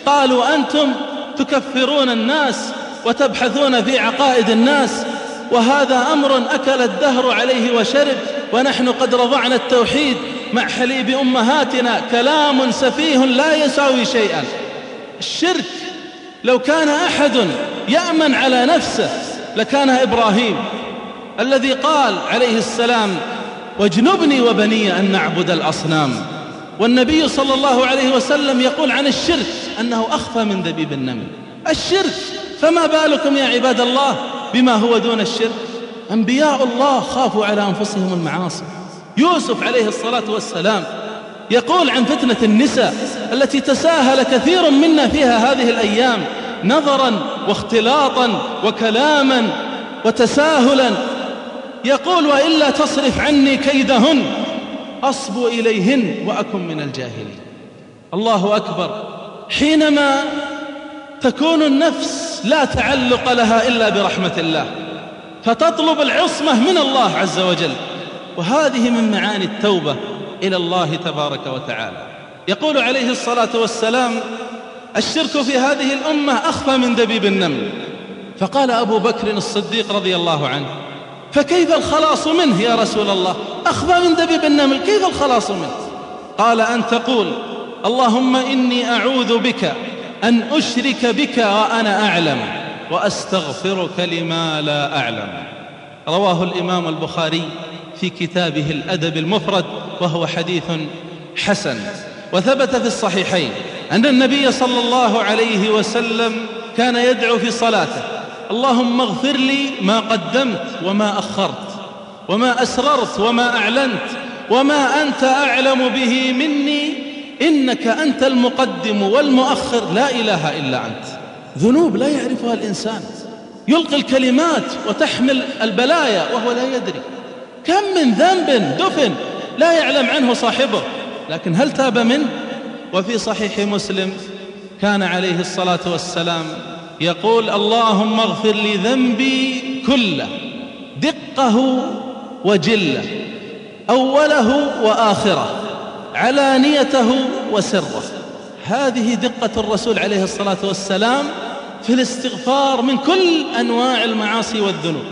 قالوا أنتم تكفرون الناس وتبحثون في عقائد الناس وهذا أمر أكل الدهر عليه وشرب ونحن قد رضعنا التوحيد مع حليب أمهاتنا كلام سفيه لا يساوي شيئا. الشرك لو كان أحد يأمن على نفسه لكان إبراهيم الذي قال عليه السلام واجنبني وبني أن نعبد الأصنام. والنبي صلى الله عليه وسلم يقول عن الشرك أنه أخفى من دبيب النمل. الشرك! فما بالكم يا عباد الله بما هو دون الشرك؟ أنبياء الله خافوا على أنفسهم المعاصي. يوسف عليه الصلاة والسلام يقول عن فتنة النساء التي تساهل كثير منا فيها هذه الأيام. نظرا واختلاطا وكلاما وتساهلا. يقول وإلا تصرف عني كيدهن أصب إليهن وأكن من الجاهلين. الله أكبر. حينما تكون النفس لا تعلق لها إلا برحمة الله فتطلب العصمة من الله عز وجل. وهذه من معاني التوبة إلى الله تبارك وتعالى. يقول عليه الصلاة والسلام الشرك في هذه الأمة أخفى من دبيب النمل. فقال أبو بكر الصديق رضي الله عنه فكيف الخلاص منه يا رسول الله؟ أخفى من دبيب النمل كيف الخلاص منه؟ قال أن تقول اللهم إني أعوذ بك أن أشرك بك وأنا أعلم وأستغفرك لما لا أعلم. رواه الإمام البخاري في كتابه الأدب المفرد وهو حديث حسن وثبت في الصحيحين. أن النبي صلى الله عليه وسلم كان يدعو في صلاته. اللهم اغفر لي ما قدمت وما أخرت وما أسررت وما أعلنت وما أنت أعلم به مني إنك أنت المقدم والمؤخر. لا إله إلا أنت. ذنوب لا يعرفها الإنسان. يلقي الكلمات وتحمل البلايا وهو لا يدري. كم من ذنب دفن لا يعلم عنه صاحبه. لكن هل تاب منه؟ وفي صحيح مسلم كان عليه الصلاة والسلام يقول اللهم اغفر لي ذنبي كله دقه وجله أوله وآخره علانيته وسره. هذه دقة الرسول عليه الصلاة والسلام في الاستغفار من كل أنواع المعاصي والذنوب.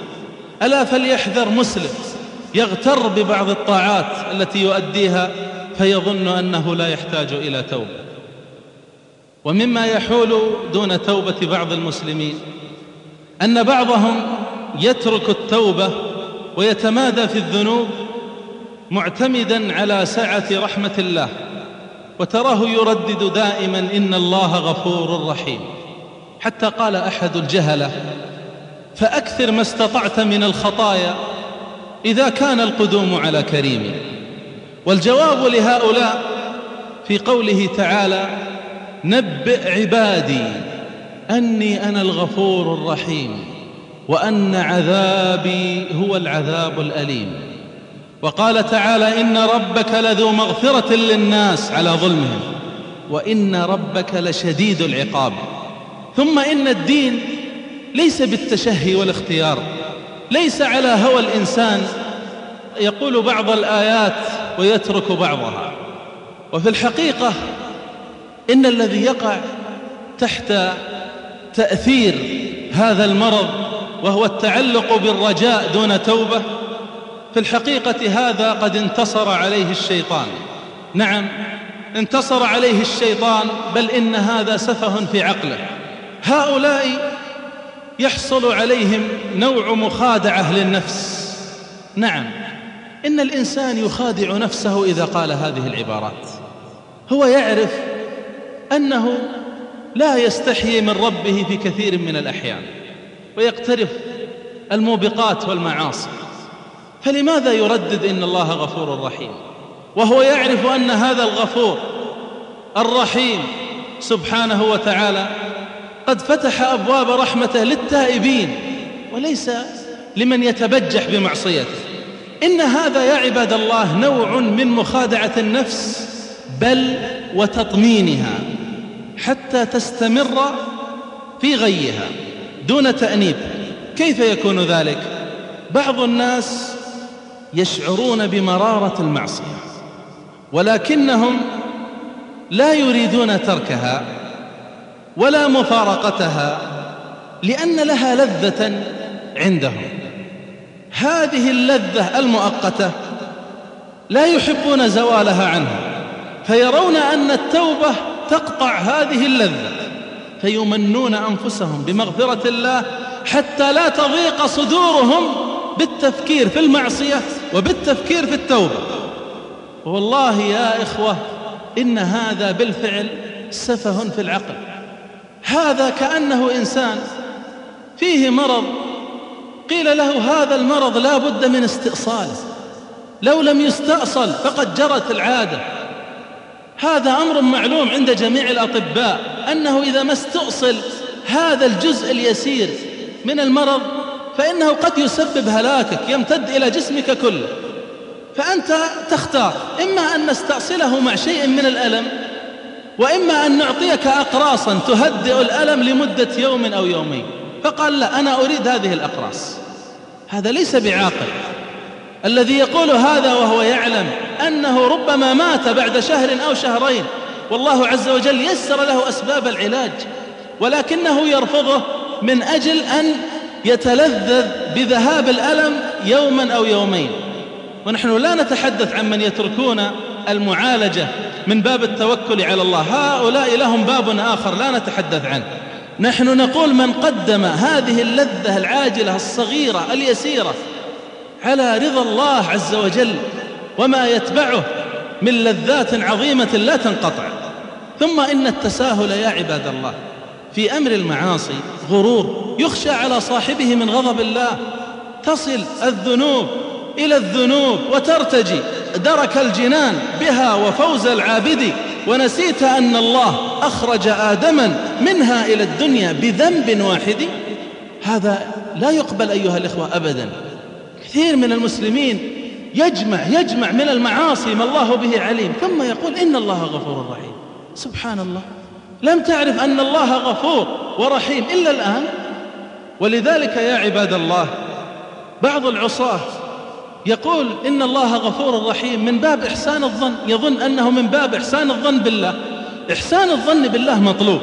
ألا فليحذر مسلم يغتر ببعض الطاعات التي يؤديها فيظن أنه لا يحتاج إلى توبة. ومما يحول دون توبة بعض المسلمين أن بعضهم يترك التوبة ويتمادى في الذنوب معتمدا على سعة رحمة الله وتراه يردد دائما إن الله غفور رحيم. حتى قال أحد الجهلة فأكثر ما استطعت من الخطايا إذا كان القدوم على كريم والجواب لهؤلاء في قوله تعالى نبئ عبادي أني أنا الغفور الرحيم وأن عذابي هو العذاب الأليم. وقال تعالى إن ربك لذو مغفرة للناس على ظلمهم وإن ربك لشديد العقاب. ثم إن الدين ليس بالتشهي والاختيار ليس على هوى الإنسان. يقول بعض الآيات ويترك بعضها. وفي الحقيقة إن الذي يقع تحت تأثير هذا المرض وهو التعلق بالرجاء دون توبة في الحقيقة هذا قد انتصر عليه الشيطان. نعم انتصر عليه الشيطان بل إن هذا سفه في عقله. هؤلاء يحصل عليهم نوع مخادعة للنفس. نعم. إن الإنسان يخادع نفسه إذا قال هذه العبارات. هو يعرف أنه لا يستحيي من ربه في كثير من الأحيان ويقترف الموبقات والمعاصي. فلماذا يردد إن الله غفور رحيم؟ وهو يعرف أن هذا الغفور الرحيم سبحانه وتعالى قد فتح أبواب رحمته للتائبين وليس لمن يتبجح بمعصيته. إن هذا يا عباد الله نوع من مخادعة النفس بل وتطمينها حتى تستمر في غيها دون تأنيب. كيف يكون ذلك؟ بعض الناس يشعرون بمرارة المعصية ولكنهم لا يريدون تركها ولا مفارقتها لأن لها لذة عندهم. هذه اللذة المؤقتة لا يحبون زوالها عنها فيرون أن التوبة تقطع هذه اللذة فيمنون أنفسهم بمغفرة الله حتى لا تضيق صدورهم بالتفكير في المعصية وبالتفكير في التوبة. والله يا إخوة إن هذا بالفعل سفه في العقل هذا كأنه إنسان فيه مرض قيل له هذا المرض لا بد من استئصاله لو لم يستأصل فقد جرت العادة. هذا أمر معلوم عند جميع الأطباء أنه إذا ما استؤصل هذا الجزء اليسير من المرض فإنه قد يسبب هلاكك يمتد إلى جسمك كله. فأنت تختار إما أن نستأصله مع شيء من الألم وإما أن نعطيك أقراصا تهدئ الألم لمدة يوم أو يومين. فقال لا أنا أريد هذه الأقراص. هذا ليس بعاقل. الذي يقول هذا وهو يعلم أنه ربما مات بعد شهر أو شهرين. والله عز وجل يسر له أسباب العلاج ولكنه يرفضه من أجل أن يتلذذ بذهاب الألم يوما أو يومين. ونحن لا نتحدث عن من يتركون المعالجة من باب التوكل على الله. هؤلاء لهم باب آخر لا نتحدث عنه. نحن نقول من قدم هذه اللذة العاجلة الصغيرة اليسيرة على رضا الله عز وجل وما يتبعه من لذات عظيمة لا تنقطع. ثم إن التساهل يا عباد الله في أمر المعاصي غرور يخشى على صاحبه من غضب الله. تصل الذنوب إلى الذنوب وترتجي. درك الجنان بها وفوز العابد. ونسيت أن الله أخرج آدما منها إلى الدنيا بذنب واحد. هذا لا يقبل أيها الإخوة أبدا. كثير من المسلمين يجمع يجمع من المعاصي ما الله به عليم ثم يقول إن الله غفور رحيم. سبحان الله. لم تعرف أن الله غفور ورحيم إلا الآن؟ ولذلك يا عباد الله بعض العصاة يقول إن الله غفور رحيم. من باب إحسان الظن يظن أنه من باب إحسان الظن بالله. إحسان الظن بالله مطلوب.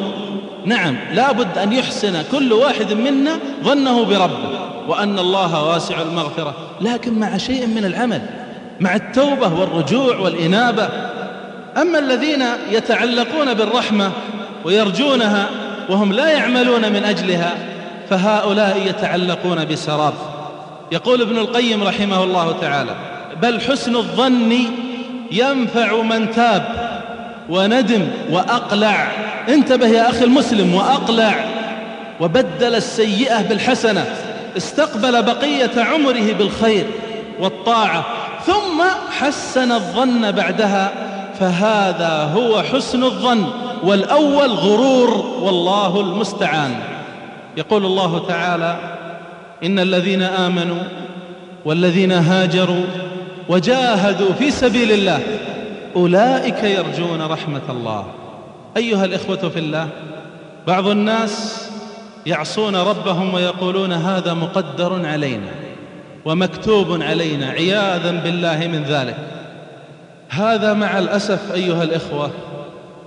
نعم لا بد أن يحسن كل واحد منا ظنه بربه وأن الله واسع المغفرة. لكن مع شيء من العمل مع التوبة والرجوع والإنابة. أما الذين يتعلقون بالرحمة ويرجونها وهم لا يعملون من أجلها فهؤلاء يتعلقون بسراب. يقول ابن القيم رحمه الله تعالى بل حسن الظن ينفع من تاب وندم وأقلع. انتبه يا أخي المسلم وأقلع وبدل السيئة بالحسنة استقبل بقية عمره بالخير والطاعة ثم حسن الظن بعدها فهذا هو حسن الظن والأول غرور والله المستعان. يقول الله تعالى إن الذين آمنوا والذين هاجروا وجاهدوا في سبيل الله أولئك يرجون رحمة الله. أيها الإخوة في الله بعض الناس يعصون ربهم ويقولون هذا مقدر علينا ومكتوب علينا عياذا بالله من ذلك. هذا مع الأسف أيها الإخوة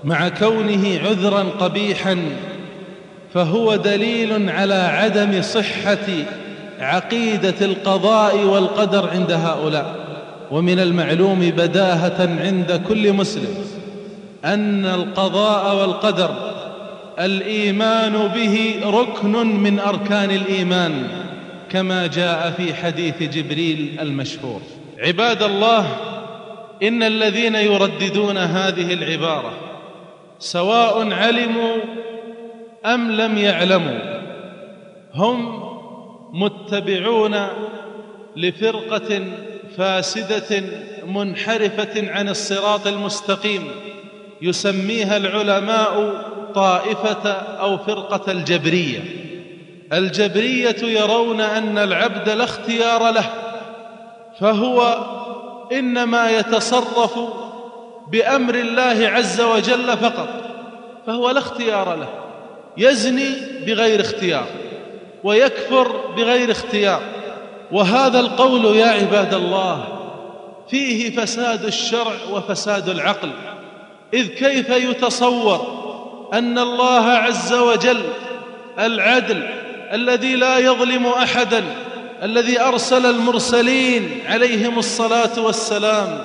مع كونه عذرا قبيحا فهو دليل على عدم صحة عقيدة القضاء والقدر عند هؤلاء. ومن المعلوم بداهة عند كل مسلم أن القضاء والقدر الإيمان به ركن من أركان الإيمان كما جاء في حديث جبريل المشهور. عباد الله إن الذين يرددون هذه العبارة سواء علموا أم لم يعلموا هم متبعون لفرقة فاسدة منحرفة عن الصراط المستقيم يسميها العلماء طائفة أو فرقة الجبرية. الجبرية يرون أن العبد لا اختيار له فهو إنما يتصرف بأمر الله عز وجل فقط فهو لا اختيار له يزني بغير اختيار. ويكفر بغير اختيار. وهذا القول يا عباد الله فيه فساد الشرع وفساد العقل. إذ كيف يتصور أن الله عز وجل العدل الذي لا يظلم أحدا الذي أرسل المرسلين عليهم الصلاة والسلام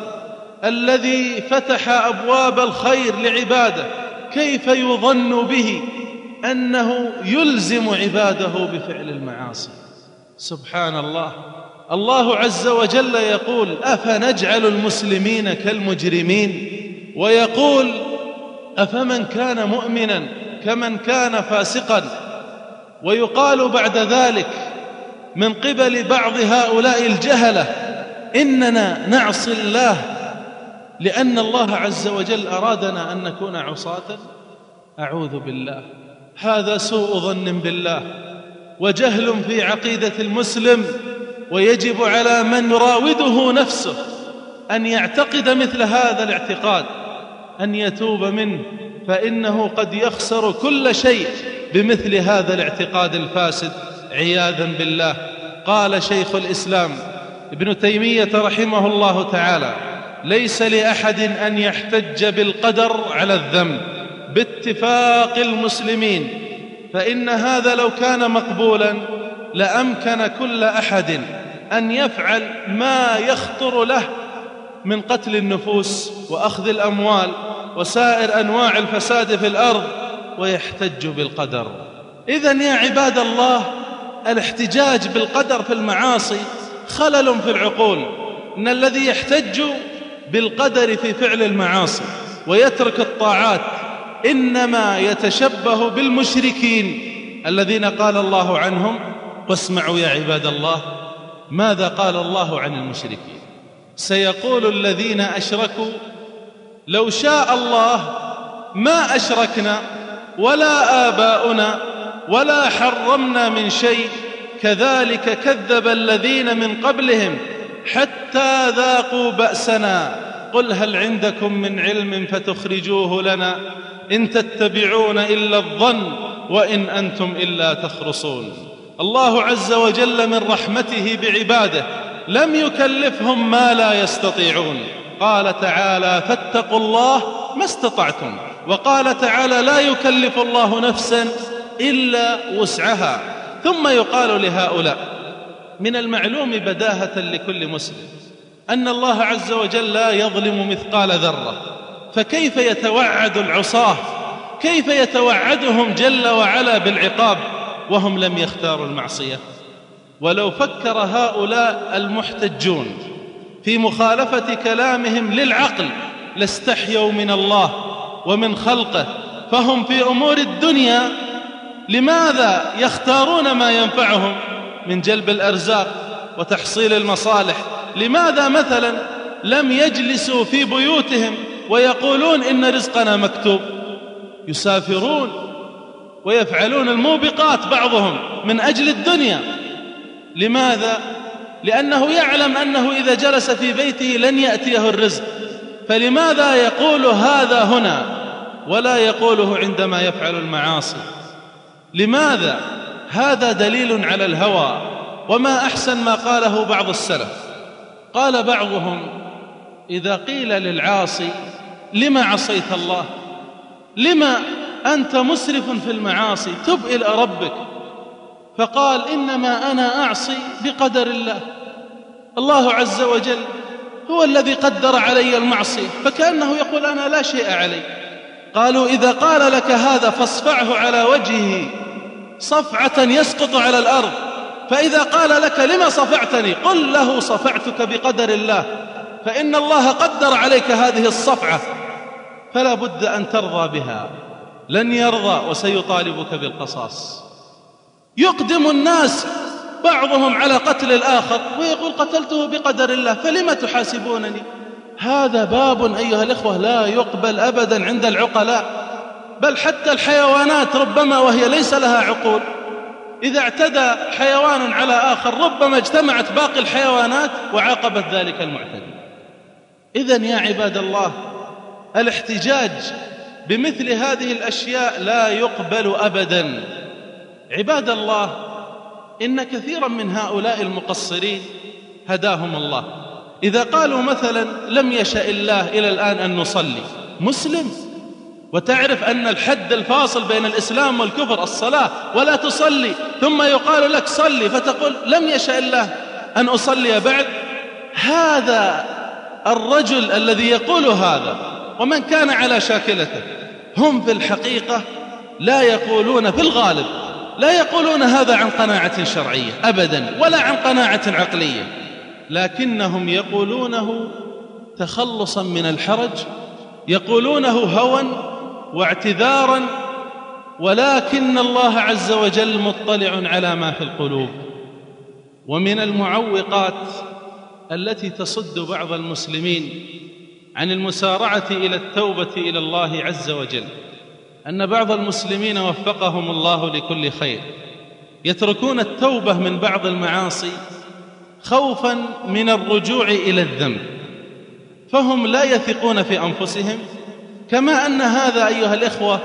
الذي فتح أبواب الخير لعباده كيف يظن به أنه يلزم عباده بفعل المعاصي. سبحان الله الله عز وجل يقول أفنجعل المسلمين كالمجرمين؟ ويقول أفمن كان مؤمنا كمن كان فاسقا؟ ويقال بعد ذلك من قبل بعض هؤلاء الجهلة إننا نعصي الله لأن الله عز وجل أرادنا أن نكون عصاة؟ أعوذ بالله. هذا سوء ظن بالله وجهل في عقيدة المسلم ويجب على من يراوده نفسه أن يعتقد مثل هذا الاعتقاد أن يتوب منه فإنه قد يخسر كل شيء بمثل هذا الاعتقاد الفاسد عياذا بالله. قال شيخ الإسلام ابن تيمية رحمه الله تعالى ليس لأحد أن يحتج بالقدر على الذنب باتفاق المسلمين فإن هذا لو كان مقبولا لأمكن كل أحد أن يفعل ما يخطر له من قتل النفوس وأخذ الأموال وسائر أنواع الفساد في الأرض ويحتج بالقدر. اذا يا عباد الله الاحتجاج بالقدر في المعاصي خلل في العقول إن الذي يحتج بالقدر في فعل المعاصي ويترك الطاعات إنما يتشبه بالمشركين الذين قال الله عنهم واسمعوا يا عباد الله ماذا قال الله عن المشركين؟ سيقول الذين أشركوا لو شاء الله ما أشركنا ولا آباؤنا ولا حرمنا من شيء كذلك كذب الذين من قبلهم حتى ذاقوا بأسنا. قل هل عندكم من علم فتخرجوه لنا إن تتبعون إلا الظن وإن أنتم إلا تخرصون. الله عز وجل من رحمته بعباده لم يكلفهم ما لا يستطيعون. قال تعالى فاتقوا الله ما استطعتم. وقال تعالى لا يكلف الله نفسا إلا وسعها. ثم يقال لهؤلاء من المعلوم بداهة لكل مسلم. أن الله عز وجل لا يظلم مثقال ذرة. فكيف يتوعد العصاة؟ كيف يتوعدهم جل وعلا بالعقاب؟ وهم لم يختاروا المعصية. ولو فكر هؤلاء المحتجون في مخالفة كلامهم للعقل لاستحيوا من الله ومن خلقه فهم في أمور الدنيا لماذا يختارون ما ينفعهم؟ من جلب الأرزاق وتحصيل المصالح. لماذا مثلا لم يجلسوا في بيوتهم ويقولون إن رزقنا مكتوب؟ يسافرون ويفعلون الموبقات بعضهم من أجل الدنيا. لماذا؟ لأنه يعلم أنه إذا جلس في بيته لن يأتيه الرزق. فلماذا يقول هذا هنا ولا يقوله عندما يفعل المعاصي؟ لماذا؟ هذا دليل على الهوى. وما أحسن ما قاله بعض السلف. قال بعضهم إذا قيل للعاصي لما عصيت الله؟ لما أنت مسرف في المعاصي؟ تب إلى ربك. فقال إنما أنا أعصي بقدر الله. الله عز وجل هو الذي قدر علي المعصية فكأنه يقول أنا لا شيء علي. قالوا إذا قال لك هذا فاصفعه على وجهه صفعة يسقط على الأرض. فإذا قال لك لما صفعتني قل له صفعتك بقدر الله فإن الله قدر عليك هذه الصفعة فلا بد أن ترضى بها. لن يرضى وسيطالبك بالقصاص. يقدم الناس بعضهم على قتل الآخر ويقول قتلته بقدر الله فلم تحاسبونني؟ هذا باب أيها الإخوة لا يقبل أبدا عند العقلاء بل حتى الحيوانات ربما وهي ليس لها عقول. إذا اعتدى حيوان على آخر ربما اجتمعت باقي الحيوانات وعاقبت ذلك المعتدي. إذا يا عباد الله الاحتجاج بمثل هذه الأشياء لا يقبل أبدا. عباد الله إن كثيرا من هؤلاء المقصرين هداهم الله. إذا قالوا مثلا لم يشأ الله إلى الآن أن نصلي مسلم. وتعرف أن الحد الفاصل بين الإسلام والكفر الصلاة ولا تصلي. ثم يقال لك صلي فتقول لم يشأ الله أن أصلي بعد. هذا الرجل الذي يقول هذا ومن كان على شاكلته. هم في الحقيقة لا يقولون في الغالب لا يقولون هذا عن قناعة شرعية أبدا ولا عن قناعة عقلية. لكنهم يقولونه تخلصا من الحرج يقولونه هوى واعتذارا ولكن الله عز وجل مطلع على ما في القلوب. ومن المعوقات التي تصد بعض المسلمين عن المسارعة إلى التوبة إلى الله عز وجل أن بعض المسلمين وفقهم الله لكل خير. يتركون التوبة من بعض المعاصي خوفا من الرجوع إلى الذنب فهم لا يثقون في أنفسهم كما أن هذا أيها الإخوة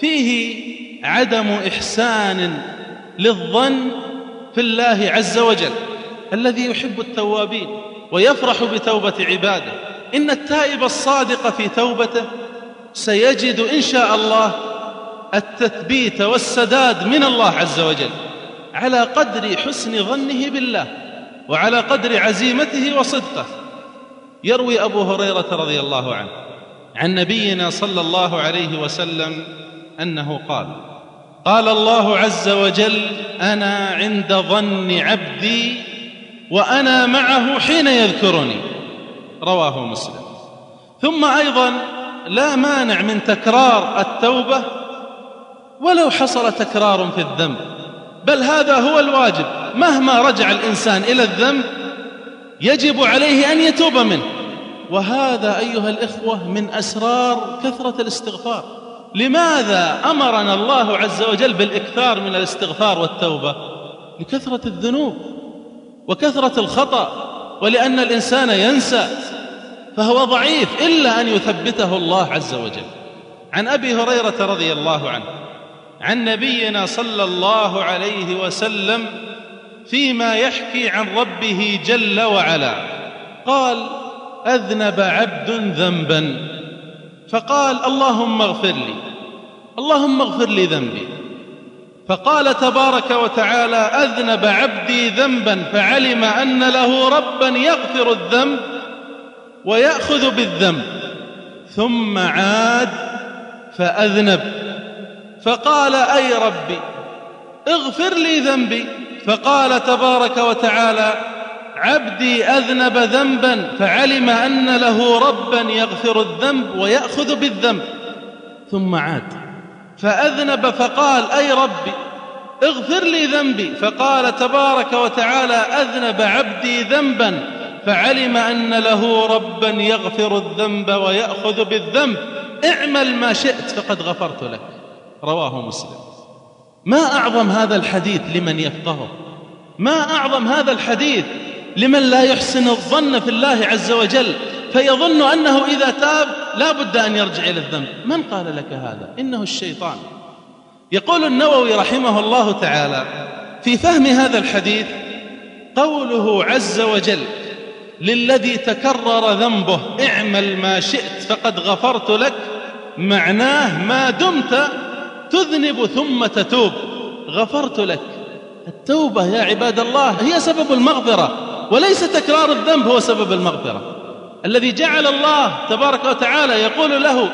فيه عدم إحسان للظن في الله عز وجل الذي يحب التوابين ويفرح بتوبة عباده. إن التائب الصادق في توبته سيجد إن شاء الله التثبيت والسداد من الله عز وجل على قدر حسن ظنه بالله وعلى قدر عزيمته وصدقه. يروي أبو هريرة رضي الله عنه. عن نبينا صلى الله عليه وسلم أنه قال قال الله عز وجل أنا عند ظن عبدي وأنا معه حين يذكرني. رواه مسلم. ثم أيضا لا مانع من تكرار التوبة ولو حصل تكرار في الذنب بل هذا هو الواجب. مهما رجع الإنسان إلى الذنب يجب عليه أن يتوب منه. وهذا أيها الإخوة من أسرار كثرة الاستغفار. لماذا أمرنا الله عز وجل بالإكثار من الاستغفار والتوبة؟ لكثرة الذنوب وكثرة الخطأ ولأن الإنسان ينسى فهو ضعيف إلا أن يثبته الله عز وجل. عن أبي هريرة رضي الله عنه عن نبينا صلى الله عليه وسلم فيما يحكي عن ربه جل وعلا. قال أذنب عبد ذنبا. فقال اللهم اغفر لي اللهم اغفر لي ذنبي. فقال تبارك وتعالى أذنب عبدي ذنبا فعلم أن له ربا يغفر الذنب ويأخذ بالذنب. ثم عاد فأذنب. فقال أي ربي اغفر لي ذنبي. فقال تبارك وتعالى عبدي أذنب ذنبا فعلم أن له ربا يغفر الذنب ويأخذ بالذنب. ثم عاد فأذنب فقال أي ربي اغفر لي ذنبي. فقال تبارك وتعالى أذنب عبدي ذنبا فعلم أن له ربا يغفر الذنب ويأخذ بالذنب. اعمل ما شئت فقد غفرت لك. رواه مسلم. ما أعظم هذا الحديث لمن يفقهه؟ ما أعظم هذا الحديث لمن لا يحسن الظن في الله عز وجل فيظن أنه إذا تاب لا بد أن يرجع إلى الذنب. من قال لك هذا؟ إنه الشيطان. يقول النووي رحمه الله تعالى في فهم هذا الحديث قوله عز وجل للذي تكرر ذنبه اعمل ما شئت فقد غفرت لك معناه ما دمت تذنب ثم تتوب. غفرت لك. التوبة يا عباد الله هي سبب المغفرة. وليس تكرار الذنب هو سبب المغفرة. الذي جعل الله تبارك وتعالى يقول له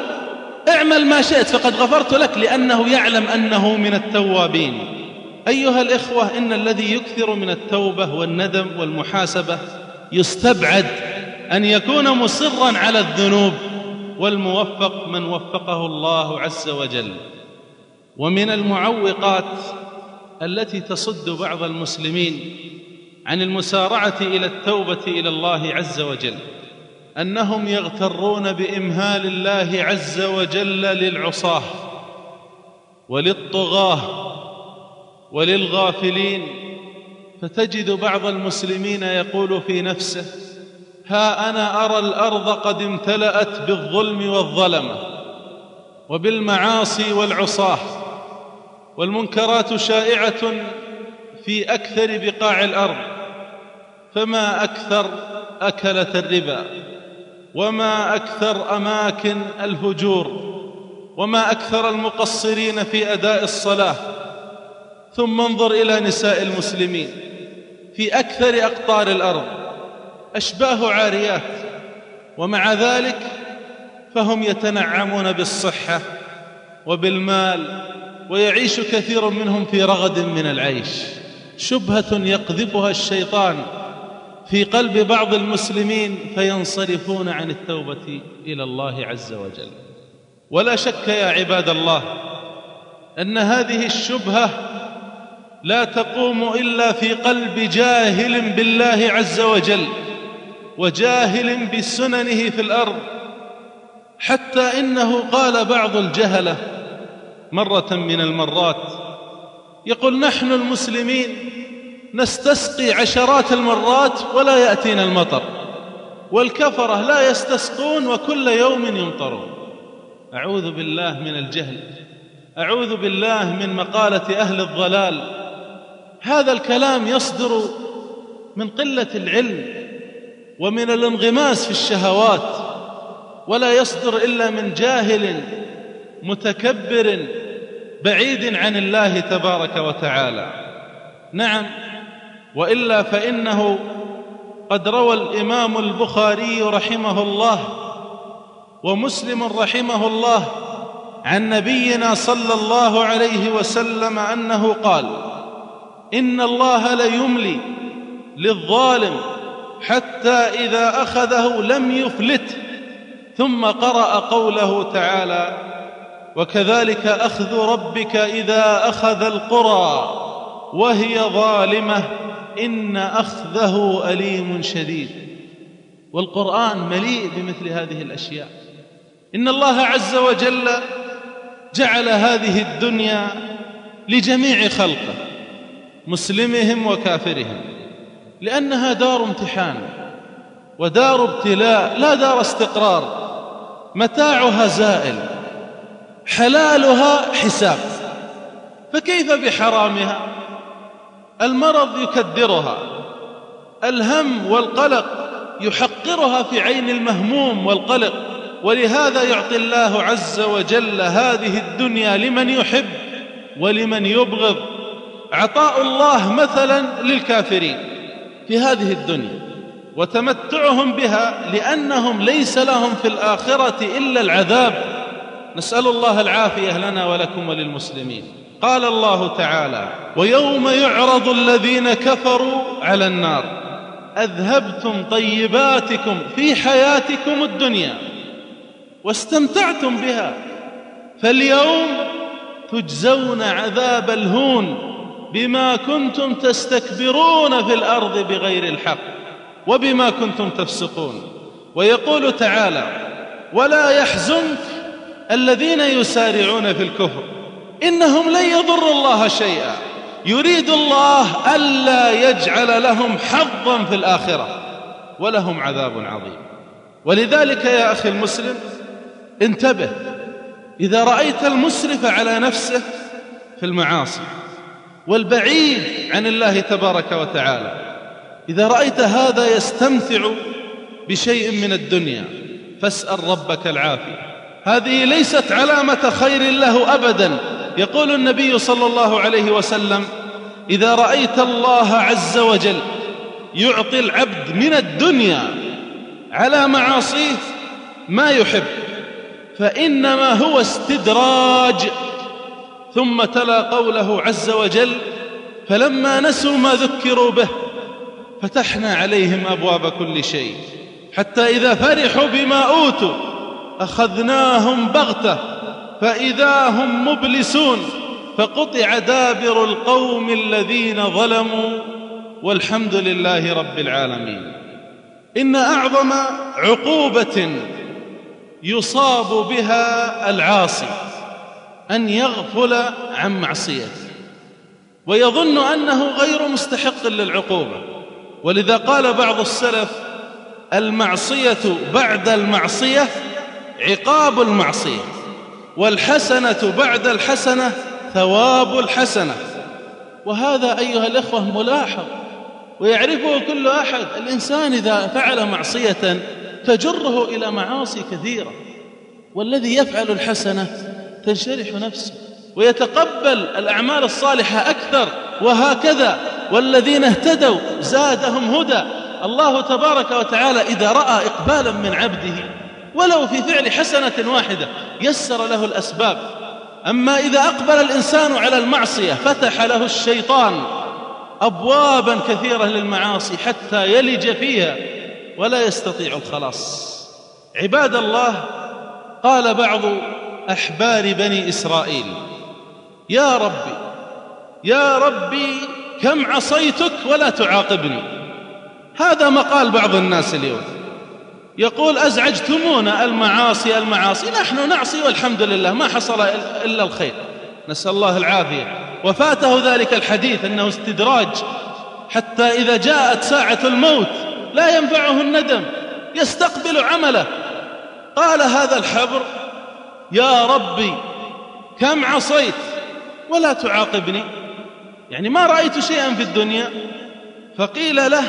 اعمل ما شئت فقد غفرت لك لأنه يعلم أنه من التوابين. أيها الإخوة إن الذي يكثر من التوبة والندم والمحاسبة يستبعد أن يكون مصرا على الذنوب والموفق من وفقه الله عز وجل. ومن المعوقات التي تصد بعض المسلمين عن المسارعة إلى التوبة إلى الله عز وجل أنهم يغترون بإمهال الله عز وجل للعصاة وللطغاة وللغافلين. فتجد بعض المسلمين يقول في نفسه ها أنا أرى الأرض قد امتلأت بالظلم والظلمة وبالمعاصي والعصاة والمنكرات شائعة في أكثر بقاع الأرض. فما أكثر أكلة الربا وما أكثر أماكن الهجور وما أكثر المقصرين في أداء الصلاة. ثم انظر إلى نساء المسلمين في أكثر أقطار الأرض أشباه عاريات ومع ذلك فهم يتنعمون بالصحة وبالمال ويعيش كثير منهم في رغد من العيش. شبهة يقذفها الشيطان في قلب بعض المسلمين فينصرفون عن التوبة إلى الله عز وجل. ولا شك يا عباد الله أن هذه الشبهة لا تقوم إلا في قلب جاهل بالله عز وجل وجاهل بسننه في الأرض. حتى إنه قال بعض الجهلة مرة من المرات يقول نحن المسلمين نستسقي عشرات المرات ولا يأتينا المطر والكفرة لا يستسقون وكل يوم يمطرون. أعوذ بالله من الجهل أعوذ بالله من مقالة أهل الضلال. هذا الكلام يصدر من قلة العلم ومن الانغماس في الشهوات ولا يصدر إلا من جاهل متكبر بعيد عن الله تبارك وتعالى. نعم وإلا فإنه قد روى الإمام البخاري رحمه الله ومسلم رحمه الله عن نبينا صلى الله عليه وسلم أنه قال إن الله ليملي للظالم حتى إذا أخذه لم يفلته ثم قرأ قوله تعالى وكذلك أخذ ربك إذا أخذ القرى وهي ظالمة. إن أخذه أليم شديد. والقرآن مليء بمثل هذه الأشياء. إن الله عز وجل جعل هذه الدنيا لجميع خلقه مسلمهم وكافرهم لأنها دار امتحان ودار ابتلاء لا دار استقرار متاعها زائل حلالها حساب. فكيف بحرامها؟ المرض يكدرها الهم والقلق يحقرها في عين المهموم والقلق. ولهذا يعطي الله عز وجل هذه الدنيا لمن يحب ولمن يبغض. عطاء الله مثلا للكافرين في هذه الدنيا وتمتعهم بها لأنهم ليس لهم في الآخرة إلا العذاب. نسأل الله العافية لنا ولكم وللمسلمين. قال الله تعالى ويوم يعرض الذين كفروا على النار أذهبتم طيباتكم في حياتكم الدنيا واستمتعتم بها فاليوم تجزون عذاب الهون بما كنتم تستكبرون في الأرض بغير الحق وبما كنتم تفسقون. ويقول تعالى ولا يحزنك الذين يسارعون في الكفر. إنهم لن يضروا الله شيئا. يريد الله ألا يجعل لهم حظا في الآخرة ولهم عذاب عظيم. ولذلك يا أخي المسلم انتبه إذا رأيت المسرف على نفسه في المعاصي والبعيد عن الله تبارك وتعالى إذا رأيت هذا يستمتع بشيء من الدنيا فاسأل ربك العافية. هذه ليست علامة خير له أبدا. يقول النبي صلى الله عليه وسلم إذا رأيت الله عز وجل يعطي العبد من الدنيا على معاصيه ما يحب فإنما هو استدراج. ثم تلا قوله عز وجل فلما نسوا ما ذكروا به فتحنا عليهم أبواب كل شيء حتى إذا فرحوا بما أوتوا أخذناهم بغتة فإذا هم مبلسون فقطع دابر القوم الذين ظلموا والحمد لله رب العالمين. إن أعظم عقوبة يصاب بها العاصي أن يغفل عن معصيته ويظن أنه غير مستحق للعقوبة. ولذا قال بعض السلف المعصية بعد المعصية عقاب المعصية. والحسنة بعد الحسنة ثواب الحسنة. وهذا أيها الإخوة ملاحظ ويعرفه كل أحد الإنسان إذا فعل معصية تجره إلى معاصي كثيرة. والذي يفعل الحسنة تنشرح نفسه ويتقبل الأعمال الصالحة أكثر وهكذا. والذين اهتدوا زادهم هدى. الله تبارك وتعالى إذا رأى إقبالا من عبده ولو في فعل حسنة واحدة يسر له الأسباب. أما إذا أقبل الإنسان على المعصية فتح له الشيطان أبوابا كثيرة للمعاصي حتى يلج فيها ولا يستطيع الخلاص. عباد الله قال بعض أحبار بني إسرائيل يا ربي يا ربي كم عصيتك ولا تعاقبني؟ هذا مقال بعض الناس اليوم. يقول أزعجتمونا المعاصي المعاصي. نحن نعصي والحمد لله ما حصل إلا الخير. نسأل الله العافية. وفاته ذلك الحديث أنه استدراج. حتى إذا جاءت ساعة الموت لا ينفعه الندم يستقبل عمله. قال هذا الحبر يا ربي كم عصيت؟ ولا تعاقبني. يعني ما رأيت شيئا في الدنيا فقيل له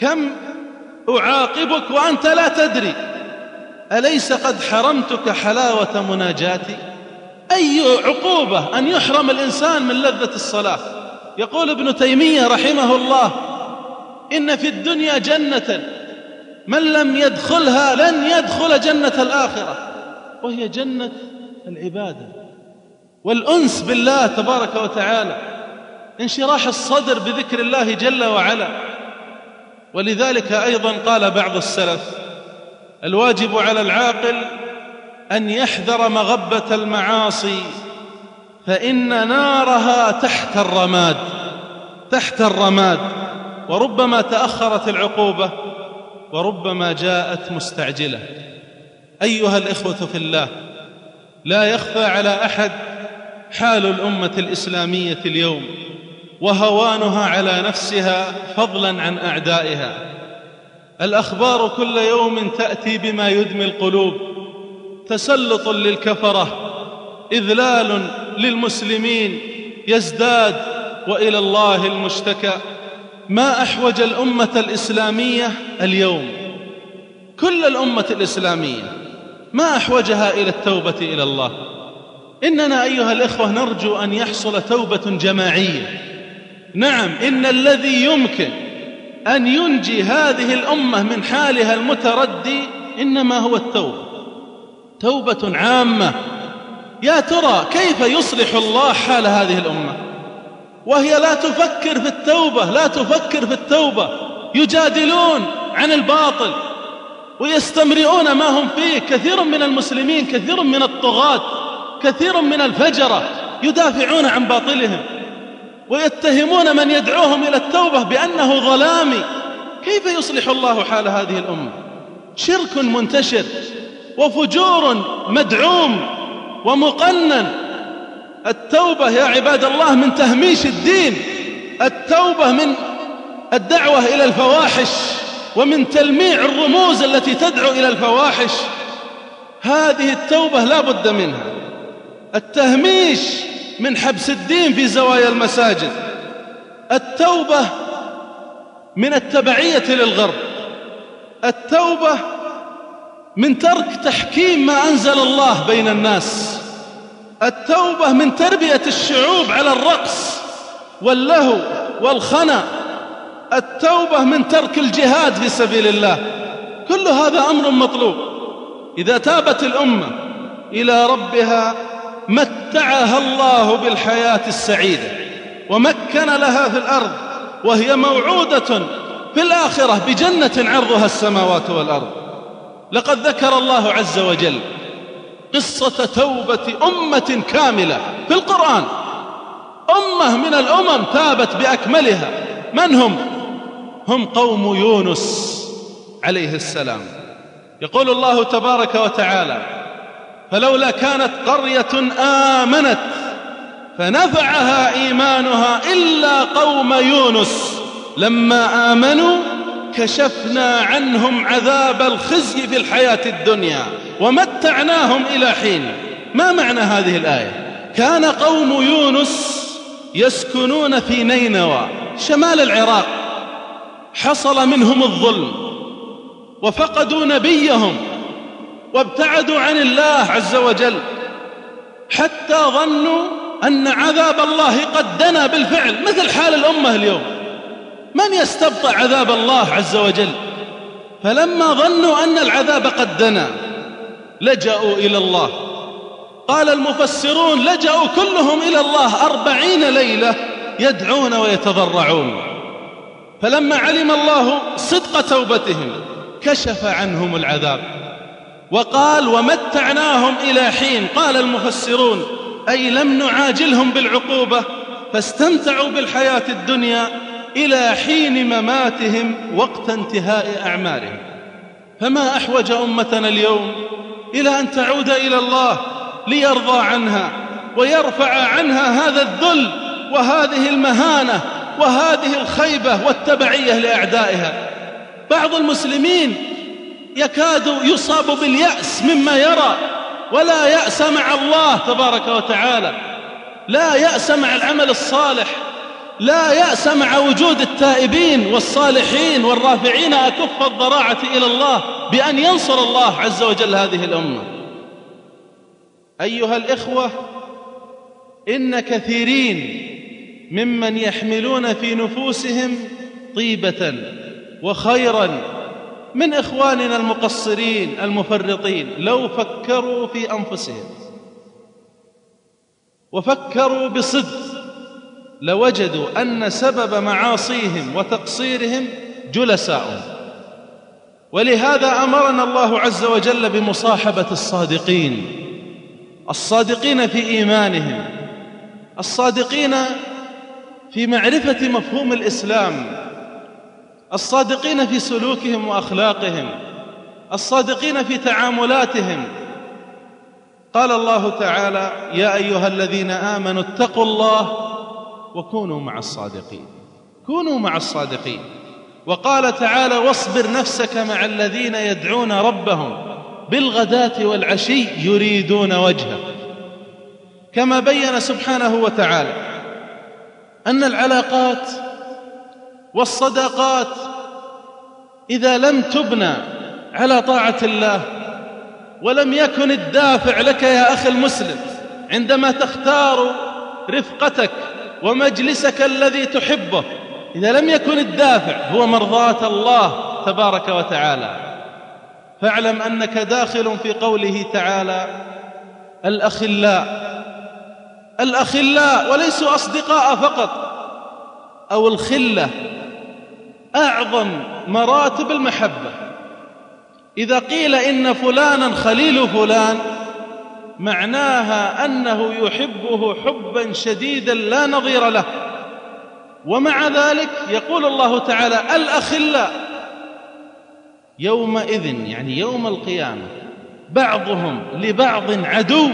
كم أعاقبك وأنت لا تدري. أليس قد حرمتك حلاوة مناجاتي؟ أي عقوبة أن يحرم الإنسان من لذة الصلاة؟ يقول ابن تيمية رحمه الله إن في الدنيا جنة من لم يدخلها لن يدخل جنة الآخرة. وهي جنة العبادة والأنس بالله تبارك وتعالى. انشراح الصدر بذكر الله جل وعلا. ولذلك أيضا قال بعض السلف الواجب على العاقل أن يحذر مغبة المعاصي فإن نارها تحت الرماد تحت الرماد وربما تأخرت العقوبة وربما جاءت مستعجلة. أيها الإخوة في الله لا يخفى على أحد حال الأمة الإسلامية اليوم وهوانها على نفسها فضلا عن أعدائها. الأخبار كل يوم تأتي بما يدمي القلوب. تسلط للكفرة إذلال للمسلمين يزداد وإلى الله المشتكى. ما أحوج الأمة الإسلامية اليوم؟ كل الأمة الإسلامية ما أحوجها إلى التوبة إلى الله؟ إننا أيها الإخوة نرجو أن يحصل توبة جماعية. نعم إن الذي يمكن أن ينجي هذه الأمة من حالها المتردي إنما هو التوبة. توبة عامة. يا ترى كيف يصلح الله حال هذه الأمة؟ وهي لا تفكر في التوبة لا تفكر في التوبة. يجادلون عن الباطل ويستمرئون ما هم فيه. كثير من المسلمين كثير من الطغاة كثير من الفجرة يدافعون عن باطلهم. ويتهمون من يدعوهم إلى التوبة بأنه ظلامي. كيف يصلح الله حال هذه الأمة؟ شرك منتشر وفجور مدعوم ومقنن. التوبة يا عباد الله من تهميش الدين. التوبة من الدعوة إلى الفواحش ومن تلميع الرموز التي تدعو إلى الفواحش. هذه التوبة لا بد منها. التهميش من حبس الدين في زوايا المساجد. التوبة من التبعية للغرب. التوبة من ترك تحكيم ما أنزل الله بين الناس. التوبة من تربية الشعوب على الرقص واللهو والخنا. التوبة من ترك الجهاد في سبيل الله. كل هذا أمر مطلوب. إذا تابت الأمة إلى ربها متعها الله بالحياة السعيدة ومكن لها في الأرض وهي موعودة في الآخرة بجنة عرضها السماوات والأرض. لقد ذكر الله عز وجل قصة توبة أمة كاملة في القرآن. أمة من الأمم تابت بأكملها. من هم؟ هم قوم يونس عليه السلام. يقول الله تبارك وتعالى فلولا كانت قرية آمنت فنفعها إيمانها إلا قوم يونس. لما آمنوا كشفنا عنهم عذاب الخزي في الحياة الدنيا ومتعناهم إلى حين. ما معنى هذه الآية؟ كان قوم يونس يسكنون في نينوى شمال العراق. حصل منهم الظلم وفقدوا نبيهم. وابتعدوا عن الله عز وجل حتى ظنوا أن عذاب الله قد دنا بالفعل. مثل حال الأمة اليوم. من يستبطأ عذاب الله عز وجل؟ فلما ظنوا أن العذاب قد دنا لجأوا إلى الله. قال المفسرون لجأوا كلهم إلى الله أربعين ليلة يدعون ويتضرعون. فلما علم الله صدق توبتهم كشف عنهم العذاب. وقال ومتعناهم إلى حين. قال المفسرون أي لم نعاجلهم بالعقوبة فاستمتعوا بالحياة الدنيا إلى حين مماتهم وقت انتهاء أعمارهم. فما أحوج أمتنا اليوم إلى أن تعود إلى الله ليرضى عنها ويرفع عنها هذا الذل وهذه المهانة وهذه الخيبة والتبعية لأعدائها. بعض المسلمين يكاد يصاب باليأس مما يرى ولا يأس مع الله تبارك وتعالى. لا يأس مع العمل الصالح لا يأس مع وجود التائبين والصالحين والرافعين. أكف الضراعة إلى الله بأن ينصر الله عز وجل هذه الأمة. أيها الإخوة إن كثيرين ممن يحملون في نفوسهم طيبة وخيرا من إخواننا المقصرين المفرطين لو فكروا في أنفسهم وفكروا بصدق لوجدوا أن سبب معاصيهم وتقصيرهم جلساؤهم. ولهذا أمرنا الله عز وجل بمصاحبة الصادقين الصادقين في إيمانهم الصادقين في معرفة مفهوم الإسلام الصادقين في سلوكهم وأخلاقهم الصادقين في تعاملاتهم. قال الله تعالى يا أيها الذين آمنوا اتقوا الله وكونوا مع الصادقين. كونوا مع الصادقين. وقال تعالى واصبر نفسك مع الذين يدعون ربهم بالغداة والعشي يريدون وجهه. كما بين سبحانه وتعالى أن العلاقات والصداقات إذا لم تبنى على طاعة الله ولم يكن الدافع لك يا أخي المسلم عندما تختار رفقتك ومجلسك الذي تحبه إذا لم يكن الدافع هو مرضاة الله تبارك وتعالى. فاعلم أنك داخل في قوله تعالى الأخلاء الأخلاء وليسوا أصدقاء فقط أو الخلة. أعظم مراتب المحبة. إذا قيل إن فلانا خليل فلان معناها أنه يحبه حبا شديدا لا نظير له. ومع ذلك يقول الله تعالى الأخلاء. يومئذ يعني يوم القيامة بعضهم لبعض عدو